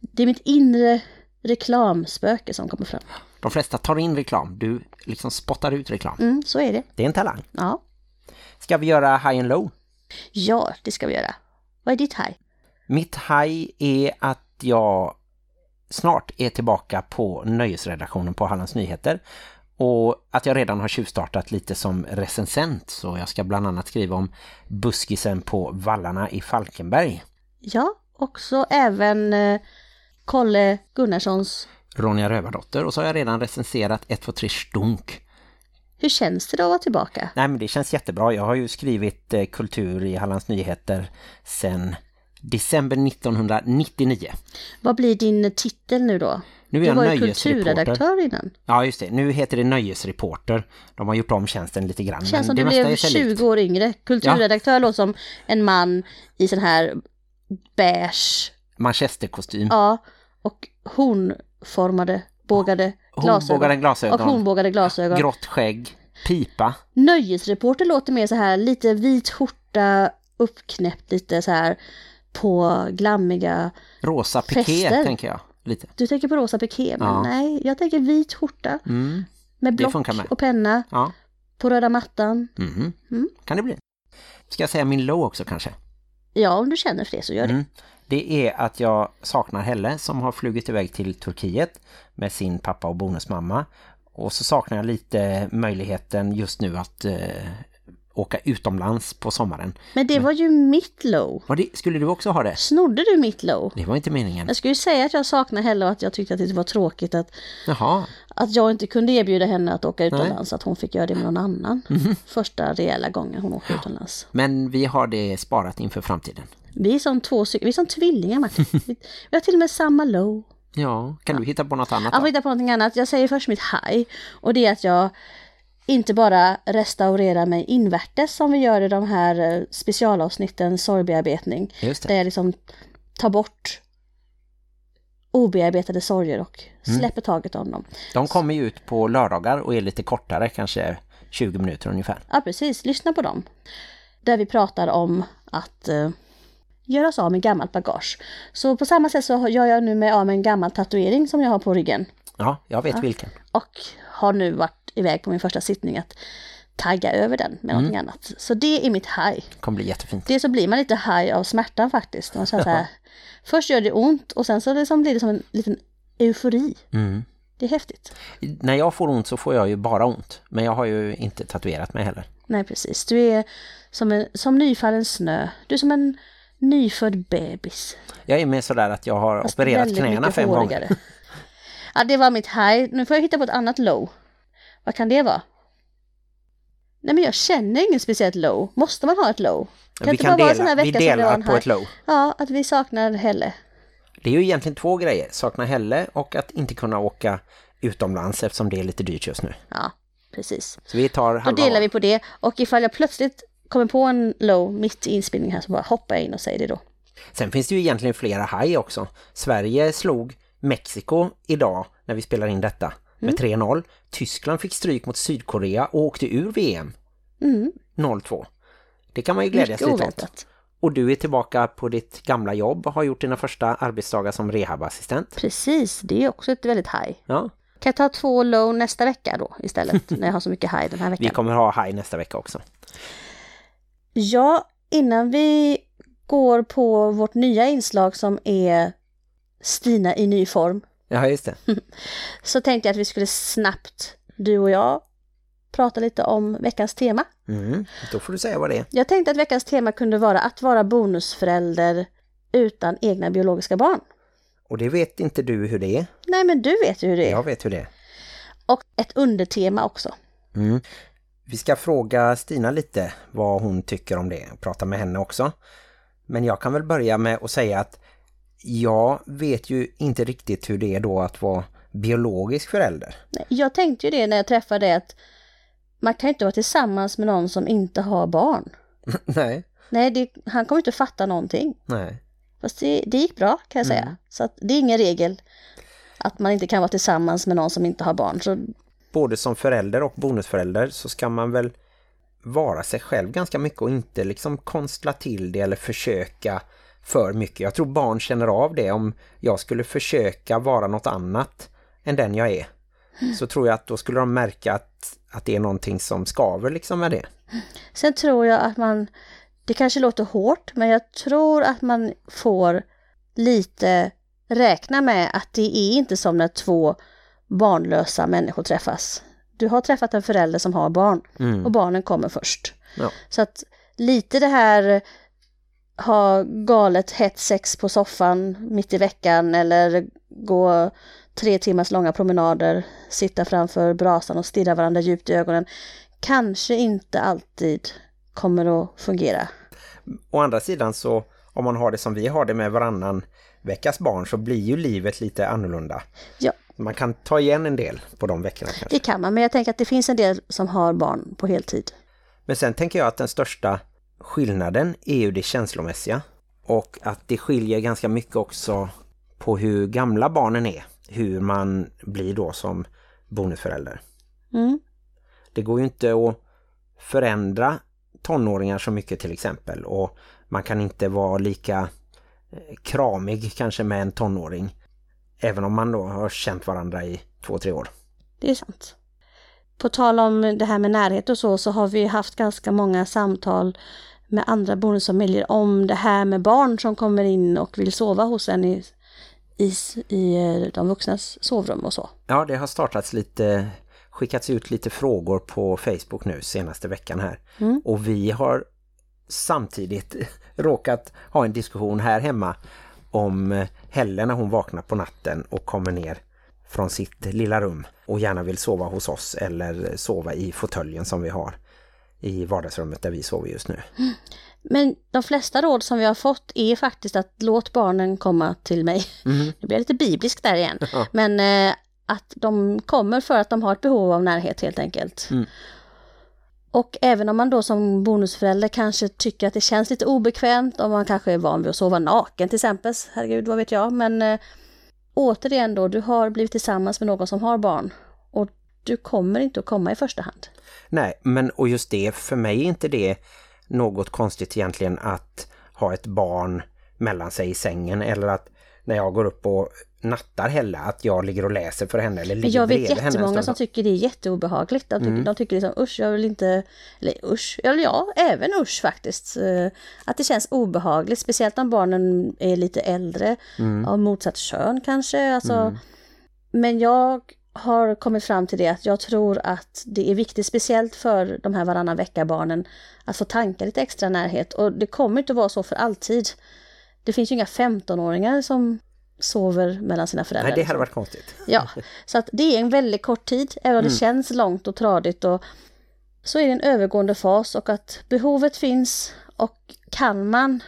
det är mitt inre reklamspöke som kommer fram. De flesta tar in reklam. Du liksom spottar ut reklam. Mm, så är det. Det är en talang. Ja. Ska vi göra high and low? ja, det ska vi göra. Vad är ditt haj? Mitt high är att jag snart är tillbaka på nöjesredaktionen på Hallands Nyheter. Och att jag redan har tjuvstartat lite som recensent. Så jag ska bland annat skriva om buskisen på vallarna i Falkenberg. Ja, också även eh, Kolle Gunnarssons Ronja Rövardotter. Och så har jag redan recenserat 1, 2, 3 stunk. Hur känns det då att vara tillbaka? Nej men det känns jättebra. Jag har ju skrivit eh, kultur i Hallands Nyheter sedan december 1999. Vad blir din titel nu då? Nu är Du var ju kulturredaktör innan. Ja just det, nu heter det nöjesreporter. De har gjort om tjänsten lite grann. Känns men som det du blev är sig likt. 20 år yngre. Kulturredaktör låter som en man i sån här beige, Manchesterkostym. ja, och hornformade, bågade glasögon. Hornbågade glasögon. Och hornbågade glasögon. Grått skägg. Pipa. Nöjesreporter låter mer så här lite vit skjorta, uppknäppt lite så här på glammiga. Rosa piké Fester. tänker jag. Lite. Du tänker på rosa piké, men Ja. nej, jag tänker vit skjorta Mm. med block med. och penna Ja. på röda mattan. Mhm. Mm. Kan det bli. Ska jag säga min low också kanske? Ja, om du känner för det så gör det. Mm. Det är att jag saknar Helle som har flugit iväg till Turkiet med sin pappa och bonusmamma. Och så saknar jag lite möjligheten just nu att eh, åka utomlands på sommaren. Men det var ju mitt low. Var det, skulle du också ha det? Snodde du mitt low? Det var inte meningen. Jag skulle ju säga att jag saknar Helle och att jag tyckte att det var tråkigt att, Jaha. att jag inte kunde erbjuda henne att åka utomlands. Att hon fick göra det med någon annan. Första rejäla gången hon åkte utomlands. Men vi har det sparat inför framtiden. Vi är som två vi är som tvillingar Martin. Vi vi har till och med samma low. Ja, kan du hitta på något annat Jag då? får hitta på någonting annat. Jag säger först mitt high. Och det är att jag inte bara restaurerar mig invärtes som vi gör i de här eh, specialavsnitten sorgbearbetning. Där jag liksom tar bort obearbetade sorger och Mm. släpper taget om dem. De kommer ju ut på lördagar och är lite kortare, kanske 20 minuter ungefär. Ja, precis. Lyssna på dem. Där vi pratar om att eh, göra sig av med gammalt bagage. Så på samma sätt så gör jag nu mig av med en gammal tatuering som jag har på ryggen. Ja, jag vet vilken. och har nu varit iväg på min första sittning att tagga över den med någonting annat. Så det är mitt high. kommer bli jättefint. Det så blir man lite high av smärtan faktiskt. Man så här, först gör det ont och sen så liksom blir det som en liten eufori. Mm. Det är häftigt. När jag får ont så får jag ju bara ont. Men jag har ju inte tatuerat mig heller. Nej precis, du är som, en, som nyfallen snö. Du är som en nyfödd bebis. Jag är med sådär att jag har Fast opererat knäna fem hårigare. gånger. Ja, det var mitt high. Nu får jag hitta på ett annat low. Vad kan det vara? Nej, men jag känner ingen speciellt low. Måste man ha ett low? Vi kan en sån dela, här vi vi delar en på high? ett low. Ja, att vi saknar Helle. Det är ju egentligen två grejer. Sakna Helle och att inte kunna åka utomlands eftersom det är lite dyrt just nu. Ja, precis. Så vi tar Då halva delar var. vi på det. Och ifall jag plötsligt kommer på en low mitt i inspelningen här så bara hoppar jag in och säger det då. Sen finns det ju egentligen flera high också. Sverige slog Mexiko idag när vi spelar in detta med Mm. 3-0. Tyskland fick stryk mot Sydkorea och åkte ur VM Mm, 0-2. Det kan man ju glädjas lite åt. Och du är tillbaka på ditt gamla jobb och har gjort dina första arbetsdagar som rehabassistent. Precis, det är också ett väldigt high. Ja, Kan jag ta två low nästa vecka då istället när jag har så mycket high den här veckan? vi kommer ha high nästa vecka också. Ja, innan vi går på vårt nya inslag som är Stina i ny form Ja, just det. så tänkte jag att vi skulle snabbt, du och jag, prata lite om veckans tema. Mm, då får du säga vad det är. Jag tänkte att veckans tema kunde vara att vara bonusförälder utan egna biologiska barn. Och det vet inte du hur det är. Nej, men du vet ju hur det är. Jag vet hur det är. Och ett undertema också. Mm. Vi ska fråga Stina lite vad hon tycker om det. Prata med henne också. Men jag kan väl börja med att säga att jag vet ju inte riktigt hur det är då att vara biologisk förälder. Jag tänkte ju det när jag träffade dig att man kan inte vara tillsammans med någon som inte har barn. nej, Nej, det, han kommer inte fatta någonting. nej. Fast det, det gick bra kan jag säga. Mm. Så att det är ingen regel att man inte kan vara tillsammans med någon som inte har barn. Så Både som förälder och bonusförälder så ska man väl vara sig själv ganska mycket och inte liksom konstla till det eller försöka för mycket. Jag tror barn känner av det om jag skulle försöka vara något annat än den jag är. Så tror jag att då skulle de märka att, att det är någonting som skaver liksom med det. Sen tror jag att man, det kanske låter hårt, men jag tror att man får lite räkna med att det är inte som när två barnlösa människor träffas. Du har träffat en förälder som har barn Mm. och barnen kommer först. Ja. Så att lite det här ha galet hett sex på soffan mitt i veckan eller gå tre timmars långa promenader, sitta framför brasan och stirra varandra djupt i ögonen kanske inte alltid kommer att fungera. Å andra sidan så om man har det som vi har det med varannan veckas barn så blir ju livet lite annorlunda. Ja, Man kan ta igen en del på de veckorna kanske. det kan man, men jag tänker att det finns en del som har barn på heltid. Men sen tänker jag att den största skillnaden är ju det känslomässiga. Och att det skiljer ganska mycket också på hur gamla barnen är. Hur man blir då som bonusförälder. Mm. Det går ju inte att förändra tonåringar så mycket till exempel. Och man kan inte vara lika eh, kramig kanske med en tonåring. Även om man då har känt varandra i två, tre år. Det är sant. På tal om det här med närhet och så, så har vi haft ganska många samtal med andra bonusfamiljer om det här med barn som kommer in och vill sova hos en i, i, i eh, de vuxnas sovrum och så. Ja, det har startats lite, skickats ut lite frågor på Facebook nu senaste veckan här. Mm. Och vi har samtidigt råkat ha en diskussion här hemma om eh, Helle när hon vaknar på natten och kommer ner från sitt lilla rum och gärna vill sova hos oss eller sova i fåtöljen som vi har i vardagsrummet där vi sover just nu. Men de flesta råd som vi har fått är faktiskt att låt barnen komma till mig. Mhm. Det blir lite bibliskt där igen. Ja. Men eh, att de kommer för att de har ett behov av närhet helt enkelt. Mm. Och även om man då som bonusförälder kanske tycker att det känns lite obekvämt, om man kanske är van vid att sova naken till exempel, herregud vad vet jag, men eh, återigen då, du har blivit tillsammans med någon som har barn och du kommer inte att komma i första hand. Nej, men och just det, för mig är inte det något konstigt egentligen att ha ett barn mellan sig i sängen eller att när jag går upp och nattar heller att jag ligger och läser för henne eller ligger jag vet bredvid henne en jättemånga stund. som tycker det är jätteobehagligt. De tycker, Mm. de tycker liksom usch, jag vill inte... Eller usch, eller ja, även usch faktiskt. Att det känns obehagligt, speciellt om barnen är lite äldre, Mm. av motsatt kön kanske. Alltså, Men jag har kommit fram till det att jag tror att det är viktigt, speciellt för de här varannan vecka-barnen, att få tanka lite extra närhet. Och det kommer inte vara så för alltid. Det finns ju inga 15-åringar som sover mellan sina föräldrar. Nej, det liksom. hade varit konstigt. Ja, så att det är en väldigt kort tid, även om det känns långt och tradigt och så är det en övergående fas och att behovet finns och kan man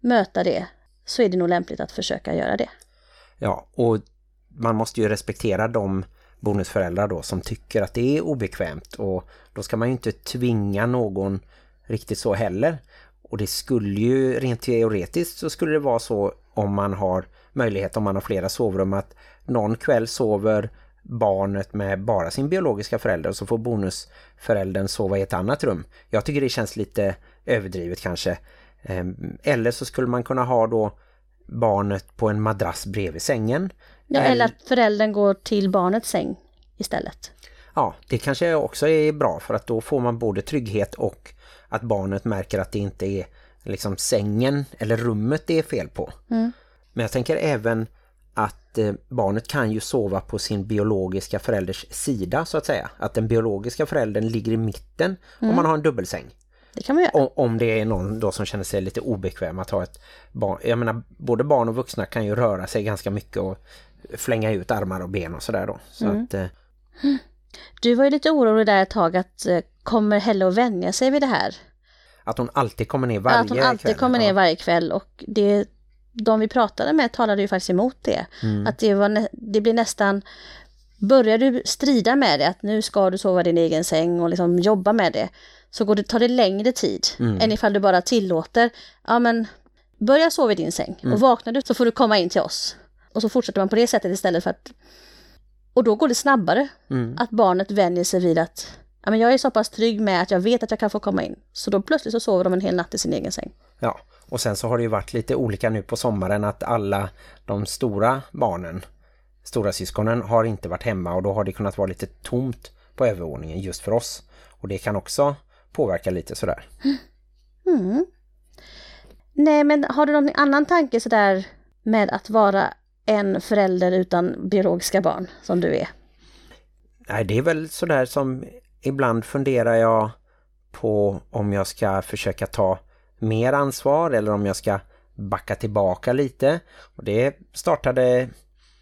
möta det så är det nog lämpligt att försöka göra det. Ja, och man måste ju respektera de bonusföräldrar då som tycker att det är obekvämt och då ska man ju inte tvinga någon riktigt så heller. Och det skulle ju rent teoretiskt så skulle det vara så om man har möjlighet, om man har flera sovrum att någon kväll sover barnet med bara sin biologiska förälder och så får bonusföräldern sova i ett annat rum. Jag tycker det känns lite överdrivet kanske. Ehm, eller så skulle man kunna ha då barnet på en madrass bredvid sängen. Ja, eller att föräldern går till barnets säng istället. Ja, det kanske också är bra för att då får man både trygghet och att barnet märker att det inte är liksom sängen eller rummet det är fel på. Men jag tänker även att eh, barnet kan ju sova på sin biologiska förälders sida så att säga. Att den biologiska föräldern ligger i mitten om man har en dubbelsäng. Det kan man göra. Om, om det är någon då som känner sig lite obekväm att ha ett barn. Jag menar, både barn och vuxna kan ju röra sig ganska mycket och flänga ut armar och ben och sådär då. Så att, eh, Du var ju lite orolig där ett tag att eh, kommer Helle att vänja sig vid det här? att hon alltid kommer ner varje att hon alltid kväll. kommer ner varje kväll och det, de vi pratade med talade ju faktiskt emot det. Mm. Att det, var det blir nästan, börjar du strida med det, att nu ska du sova i din egen säng och liksom jobba med det, så går det, tar det längre tid Mm. än ifall du bara tillåter, ja men börja sova i din säng Mm. och vaknar du så får du komma in till oss. Och så fortsätter man på det sättet istället för att, och då går det snabbare Mm. att barnet vänjer sig vid att ja, men jag är så pass trygg med att jag vet att jag kan få komma in. Så då plötsligt så sover de en hel natt i sin egen säng. Ja, och sen så har det ju varit lite olika nu på sommaren att alla de stora barnen, stora syskonen har inte varit hemma och då har det kunnat vara lite tomt på övervåningen just för oss. Och det kan också påverka lite sådär. Mm. Nej, men har du någon annan tanke sådär med att vara en förälder utan biologiska barn som du är? Nej, det är väl sådär som ibland funderar jag på om jag ska försöka ta mer ansvar eller om jag ska backa tillbaka lite. Och det startade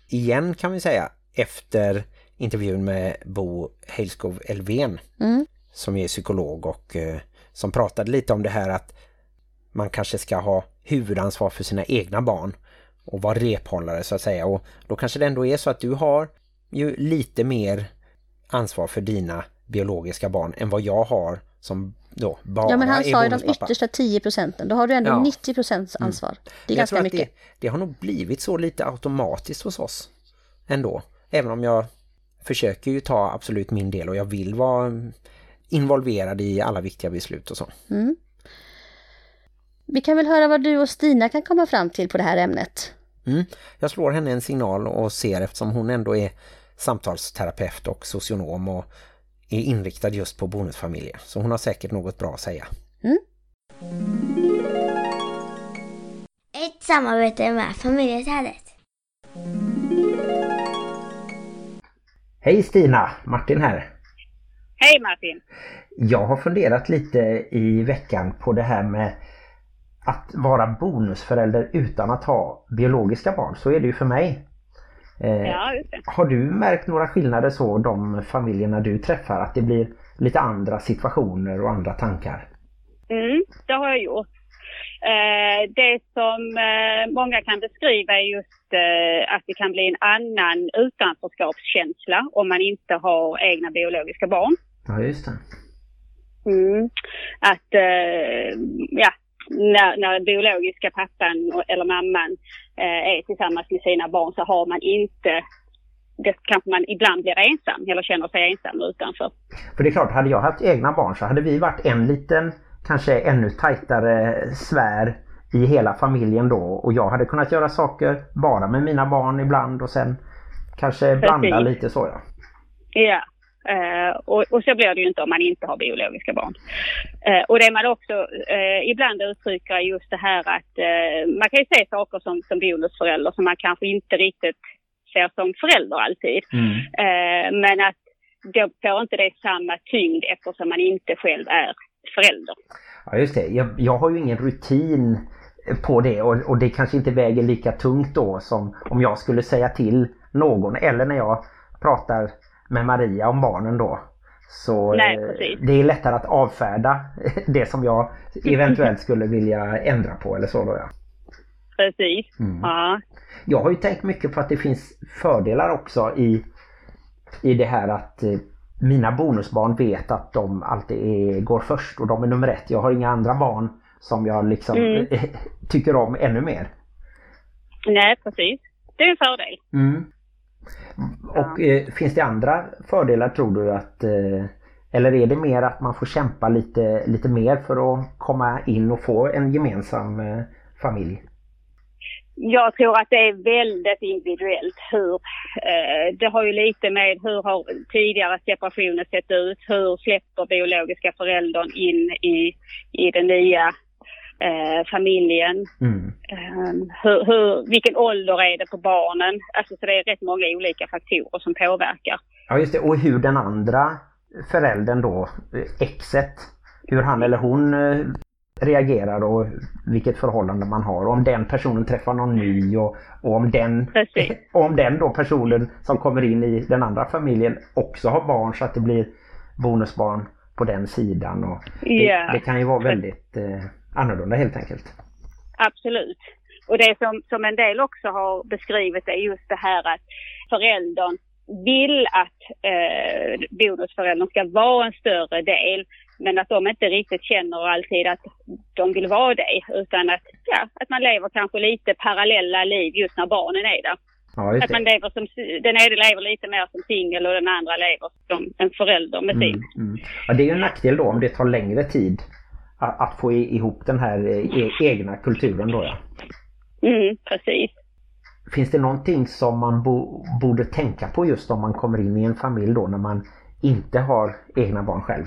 igen kan vi säga efter intervjun med Bo Heilskov Elven Mm. som är psykolog och eh, som pratade lite om det här att man kanske ska ha huvudansvar för sina egna barn och vara rephållare så att säga. Och då kanske det ändå är så att du har ju lite mer ansvar för dina biologiska barn än vad jag har som då bara Ja, men han sa ju de yttersta 10 procenten. Då har du ändå Ja. 90 procents ansvar. Det är Jag ganska mycket. Det, det har nog blivit så lite automatiskt hos oss ändå. Även om jag försöker ju ta absolut min del och jag vill vara involverad i alla viktiga beslut och så. Vi kan väl höra vad du och Stina kan komma fram till på det här ämnet. Mm. Jag slår henne en signal och ser eftersom hon ändå är samtalsterapeut och socionom och är inriktad just på bonusfamiljer. Så hon har säkert något bra att säga. Ett samarbete med familjeträdet. Hej Stina, Martin här. Hej Martin! Jag har funderat lite i veckan på det här med att vara bonusförälder utan att ha biologiska barn. Så är det ju för mig. Eh, Ja. Har du märkt några skillnader så de familjerna du träffar? Att det blir lite andra situationer och andra tankar? Mm, det har jag gjort. Eh, det som eh, många kan beskriva är just eh, att det kan bli en annan utanförskapskänsla om man inte har egna biologiska barn. Ja, just det. Mm. Att, eh, ja, när, när biologiska pappan eller mamman eh, är tillsammans med sina barn så har man inte, det kanske man ibland blir ensam eller känner sig ensam utanför. För det är klart, hade jag haft egna barn så hade vi varit en liten, kanske ännu tajtare sfär i hela familjen då och jag hade kunnat göra saker bara med mina barn ibland och sen kanske blanda Precis. lite så ja. Ja, eh, och, och så blir det ju inte om man inte har biologiska barn. Eh, och det man också eh, ibland uttrycker är just det här att eh, man kan ju se saker som, som bonusförälder som man kanske inte riktigt ser som förälder alltid. Mm. Eh, men att då får inte det samma tyngd eftersom man inte själv är förälder. Ja just det, jag, jag har ju ingen rutin på det och, och det kanske inte väger lika tungt då som om jag skulle säga till någon eller när jag pratar med Maria om barnen då. Så Nej, eh, det är lättare att avfärda det som jag eventuellt skulle vilja ändra på eller så då ja. Precis. Mm. Ja. Jag har ju tänkt mycket på att det finns fördelar också i, i det här att eh, mina bonusbarn vet att de alltid är, går först och de är nummer ett. Jag har inga andra barn som jag liksom Mm. tycker om ännu mer. Nej, precis. Det är en fördel. Mm. Och eh, finns det andra fördelar tror du att eh, eller är det mer att man får kämpa lite, lite mer för att komma in och få en gemensam eh, familj? Jag tror att det är väldigt individuellt hur, eh, det har ju lite med hur har tidigare separationer sett ut, hur släpper biologiska föräldern in i, i den nya eh, familjen, Mm. eh, hur, hur, vilken ålder är det på barnen, alltså så det är rätt många olika faktorer som påverkar. Ja just det, och hur den andra föräldern då, exet, hur han eller hon eh, reagerar och vilket förhållande man har. Om den personen träffar någon ny och, och om den och om den då personen som kommer in i den andra familjen också har barn så att det blir bonusbarn på den sidan. Och det, Ja. det kan ju vara väldigt eh, annorlunda helt enkelt. Absolut. Och det som, som en del också har beskrivit är just det här att föräldern vill att eh, bonusföräldern ska vara en större del men att de inte riktigt känner alltid att de vill vara det utan att, ja, att man lever kanske lite parallella liv just när barnen är där. Ja, Att man lever som, den ena lever lite mer som singel och den andra lever som en förälder med sin. Mm, mm. Ja, det är ju en nackdel då om det tar längre tid att, få ihop den här eh, e egna kulturen då ja. Mm, precis. Finns det någonting som man bo, borde tänka på just om man kommer in i en familj då när man inte har egna barn själv?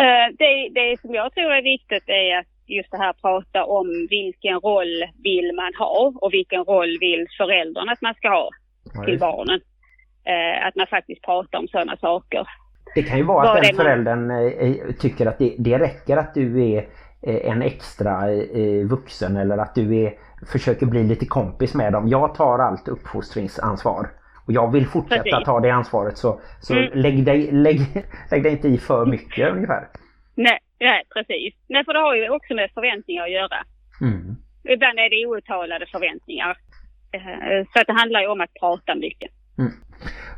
Eh, Det, det som jag tror är viktigt är att just det här prata om vilken roll vill man ha och vilken roll vill föräldern att man ska ha till barnen. Eh, Att man faktiskt pratar om sådana saker. Det kan ju vara att den föräldern eh, eh, tycker att det, det räcker att du är eh, en extra eh, vuxen eller att du är, försöker bli lite kompis med dem. Jag tar allt uppfostringsansvar. Och jag vill fortsätta Precis. ta det ansvaret så, så Mm. lägg, dig, lägg, lägg dig inte i för mycket ungefär. Nej, nej, precis. Nej, för det har ju också med förväntningar att göra. Mm. Ibland är det outtalade förväntningar. Så det handlar ju om att prata mycket. Mm.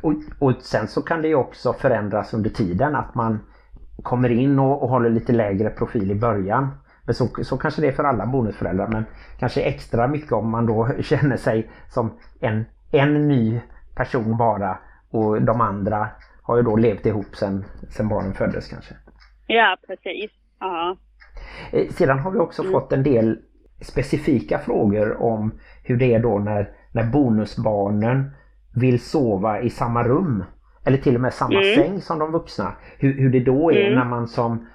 Och, och sen så kan det ju också förändras under tiden att man kommer in och, och håller lite lägre profil i början. Men så, så kanske det är för alla bonusföräldrar men kanske extra mycket om man då känner sig som en, en ny person bara och de andra har ju då levt ihop sen, sen barnen föddes kanske. Ja, precis. Ja. Eh, Sedan har vi också fått en del specifika frågor om hur det är då när, när bonusbarnen vill sova i samma rum. Eller till och med samma Mm. säng som de vuxna. Hur, hur det då är Mm. när man som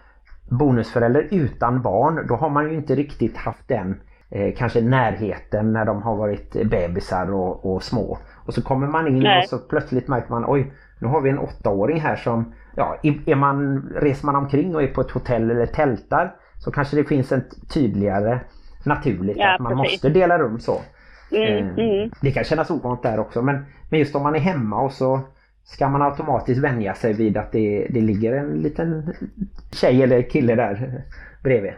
bonusförälder utan barn, då har man ju inte riktigt haft den eh, kanske närheten när de har varit bebisar och, och små. Och så kommer man in Nej. och så plötsligt märker man oj, nu har vi en åttaåring här som, ja, är man, reser man omkring och är på ett hotell eller tältar så kanske det finns en tydligare naturligt Ja, att man precis. måste dela rum så. Mm, Eh, mm. Det kan kännas ovant där också men, men just om man är hemma och så ska man automatiskt vänja sig vid att det, det ligger en liten tjej eller kille där bredvid.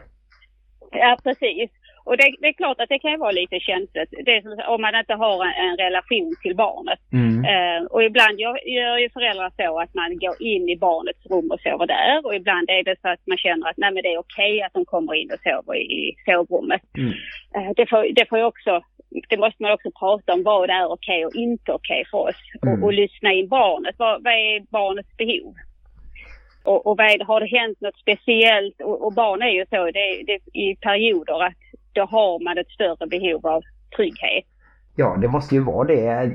Ja, precis. Och det, det är klart att det kan vara lite känsligt. Det som, om man inte har en, en relation till barnet. Mm. Eh, och ibland gör, gör ju föräldrar så att man går in i barnets rum och sover där. Och ibland är det så att man känner att nej, men det är okej att de kommer in och sover i, i sovrummet. Mm. Eh, det, får, det får ju också, det måste man också prata om vad är okej och inte okej för oss. Mm. Och, och lyssna in barnet. Vad, vad är barnets behov? Och, och vad har det hänt något speciellt? Och, och barn är ju så, det, det, i perioder att då har man ett större behov av trygghet. Ja, det måste ju vara det.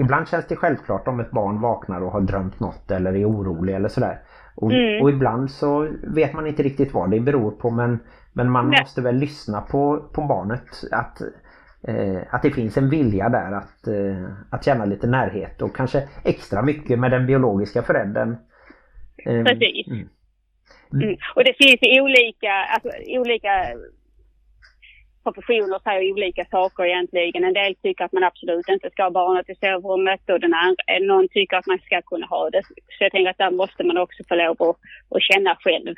Ibland känns det självklart om ett barn vaknar och har drömt något eller är orolig eller sådär. Och, Mm. och ibland så vet man inte riktigt vad det beror på men, men man Nej. måste väl lyssna på, på barnet. Att, att det finns en vilja där att, eh, att känna lite närhet och kanske extra mycket med den biologiska föräldern. Eh, Precis. mm. Mm. Och det finns olika, alltså, olika professioner säger olika saker egentligen. En del tycker att man absolut inte ska ha barnet i sovrummet och den andra, eh, någon tycker att man ska kunna ha det. Så jag tänker att där måste man också få lov att, att känna själv.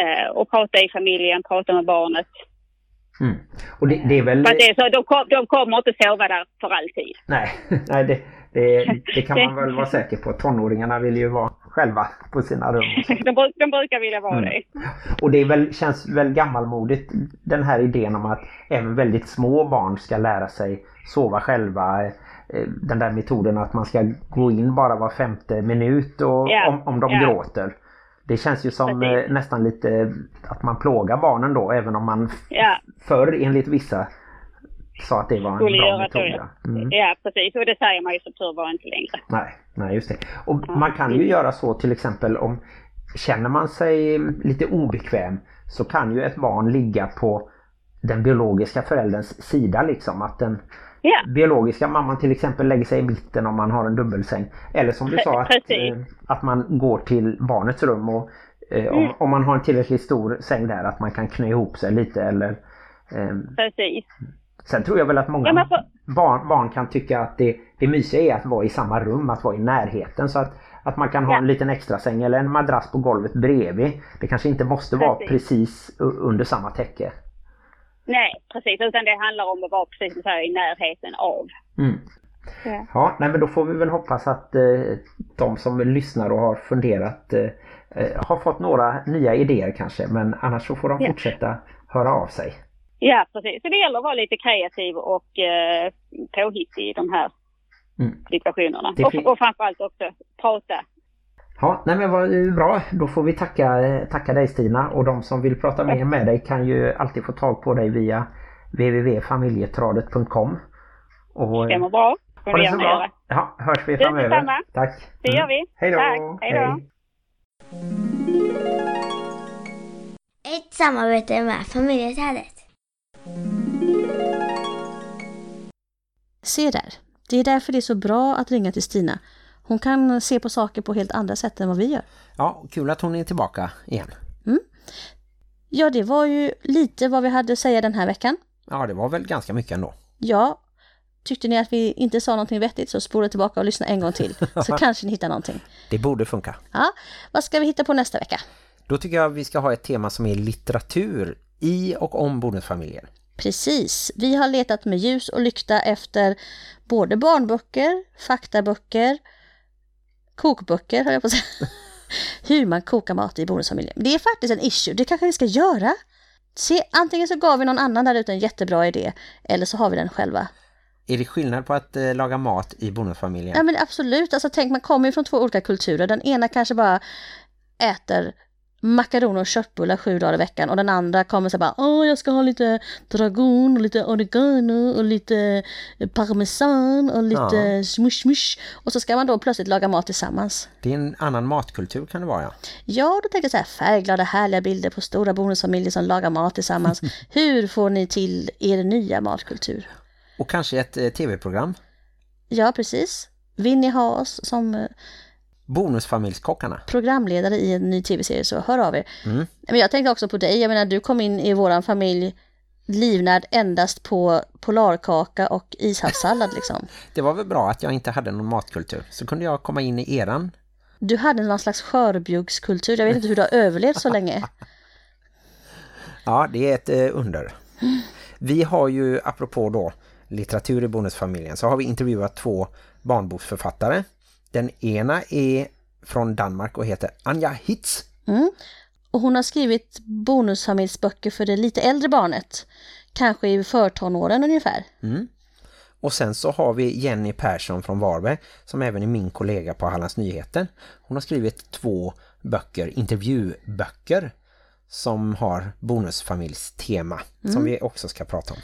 Eh, och prata i familjen, prata med barnet. Mm. Och det, det är väl... För det är så, de, kom, de kommer inte sova där för alltid. Nej, nej det, det, det kan man väl vara säker på. Tonåringarna vill ju vara själva på sina rum. De, de brukar vilja vara Mm. det. Och det är väl, känns väl gammalmodigt den här idén om att även väldigt små barn ska lära sig sova själva. Eh, Den där metoden att man ska gå in bara var femte minut och, Ja, om, om de ja. gråter. Det känns ju som Precis. eh, nästan lite att man plågar barnen då även om man Ja. förr enligt vissa sa att det var en Skulle bra metod. ja. ja. Mm. Ja, precis. Och det säger man ju som tur var inte längre. Nej, nej just det. Och man kan ju göra så till exempel om känner man sig lite obekväm så kan ju ett barn ligga på den biologiska förälderns sida liksom. Att den Ja. biologiska mamman till exempel lägger sig i mitten om man har en dubbelsäng. Eller som du sa att, Precis. eh, att man går till barnets rum och eh, om, Mm. om man har en tillräckligt stor säng där att man kan knö ihop sig lite eller ehm, Precis. Sen tror jag väl att många Ja, för- barn, barn kan tycka att det, det mysiga är att vara i samma rum, att vara i närheten. Så att, att man kan ha Ja. en liten extra säng eller en madrass på golvet bredvid. Det kanske inte måste vara Precis. precis u- under samma täcke. Nej, precis. Utan det handlar om att vara precis du säger, i närheten av. Mm. Ja. Ja, nej, men då får vi väl hoppas att eh, de som lyssnar och har funderat eh, eh, har fått några nya idéer kanske. Men annars så får de Ja. fortsätta höra av sig. Ja, precis. Så det gäller att vara lite kreativ och eh, påhittig i de här Mm. situationerna. Och, och framförallt också prata. Ja, nej men vad bra. Då får vi tacka, tacka dig Stina och de som vill prata mer med dig kan ju alltid få tag på dig via www.familjetradet.com. Och, Stämmer bra. ha det så bra. Ja, hörs vi framöver. detsamma. Tack. Det gör vi. Hej då. Tack. Hej då. Ett samarbete med familjeträdet. Se där. Det är därför det är så bra att ringa till Stina. Hon kan se på saker på helt andra sätt än vad vi gör. Ja, kul att hon är tillbaka igen. Ja, det var ju lite vad vi hade att säga den här veckan. Ja, det var väl ganska mycket ändå. Ja, tyckte ni att vi inte sa någonting vettigt så spola tillbaka och lyssna en gång till. Så kanske ni hittar någonting. Det borde funka. Ja, vad ska vi hitta på nästa vecka? Då tycker jag vi ska ha ett tema som är litteratur i och om bonusfamiljer. Precis, vi har letat med ljus och lykta efter både barnböcker, faktaböcker, kokböcker höll jag på att säga. Hur man kokar mat i bonusfamiljen. Det är faktiskt en issue, det kanske vi ska göra. Se, antingen så gav vi någon annan där ute en jättebra idé eller så har vi den själva. Är det skillnad på att eh, laga mat i bonusfamiljen? Ja men absolut, alltså tänk man kommer ju från två olika kulturer. Den ena kanske bara äter makaroner och köttbullar sju dagar i veckan och den andra kommer så bara åh jag ska ha lite dragon och lite oregano och lite parmesan och lite Ja. smush smush och så ska man då plötsligt laga mat tillsammans. Det är en annan matkultur kan det vara, ja. Ja, då tänker jag så här färgglada härliga bilder på stora bonusfamiljer som lagar mat tillsammans. Hur får ni till er nya matkultur? Och kanske ett eh, tv-program. Ja, precis. Vill ni ha oss som eh, Bonusfamiljskockarna. programledare i en ny tv-serie så hör av er. Mm. Men jag tänkte också på dig, jag menar du kom in i våran familj livnärd endast på polarkaka och ishavssallad liksom. Det var väl bra att jag inte hade någon matkultur. Så kunde jag komma in i eran. Du hade någon slags skörbjuggskultur, jag vet inte hur du har överlevt så länge. Ja, det är ett eh, under. Vi har ju, apropå då litteratur i bonusfamiljen, så har vi intervjuat två barnboksförfattare. Den ena är från Danmark och heter Anja Hitz. Mm. Och hon har skrivit bonusfamiljsböcker för det lite äldre barnet. Kanske i förtonåren ungefär. Mm. Och sen så har vi Jenny Persson från Varberg som även är min kollega på Hallands Nyheter. Hon har skrivit två böcker, intervjuböcker som har bonusfamiljstema som vi också ska prata om.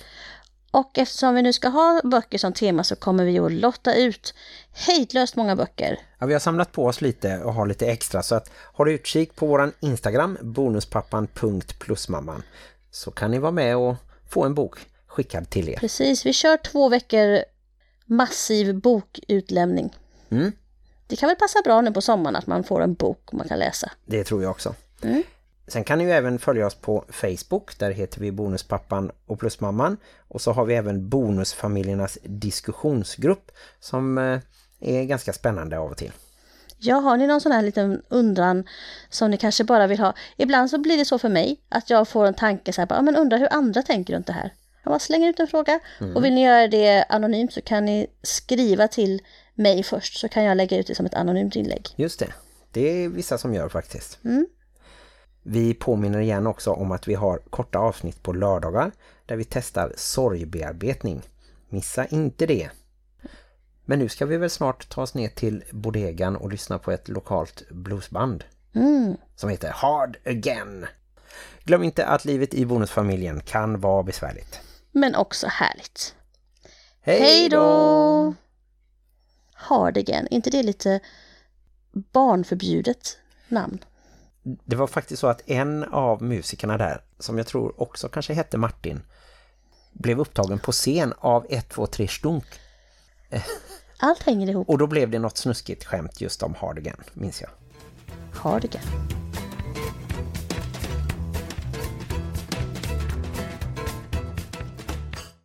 Och eftersom vi nu ska ha böcker som tema så kommer vi att lotta ut hejdlöst många böcker. Ja, vi har samlat på oss lite och har lite extra så att du utkik på våran Instagram bonuspappan.plusmamman så kan ni vara med och få en bok skickad till er. Precis, vi kör två veckor massiv bokutlämning. Mm. Det kan väl passa bra nu på sommaren att man får en bok man kan läsa. Det tror jag också. Mm. Sen kan ni ju även följa oss på Facebook. Där heter vi Bonuspappan och Plusmamman. Och så har vi även Bonusfamiljernas diskussionsgrupp som eh, är ganska spännande av och till. Ja, har ni någon sån här liten undran som ni kanske bara vill ha? Ibland så blir det så för mig att jag får en tanke så här, bara, "Ja, men undrar hur andra tänker runt det här. Jag bara slänger ut en fråga och vill ni göra det anonymt så kan ni skriva till mig först så kan jag lägga ut det som ett anonymt inlägg. Just det. Det är vissa som gör faktiskt. Mm. Vi påminner igen också om att vi har korta avsnitt på lördagar där vi testar sorgbearbetning. Missa inte det. Men nu ska vi väl snart ta oss ner till bodegan och lyssna på ett lokalt bluesband Mm. som heter Hard Again. Glöm inte att livet i bonusfamiljen kan vara besvärligt. Men också härligt. Hej då! Hard again. inte det lite barnförbjudet namn? Det var faktiskt så att en av musikerna där, som jag tror också kanske hette Martin, blev upptagen på scen av 1, 2, 3 stunk. Allt hänger ihop. Och då blev det något snuskigt skämt just om Hard Again, minns jag. Hard again.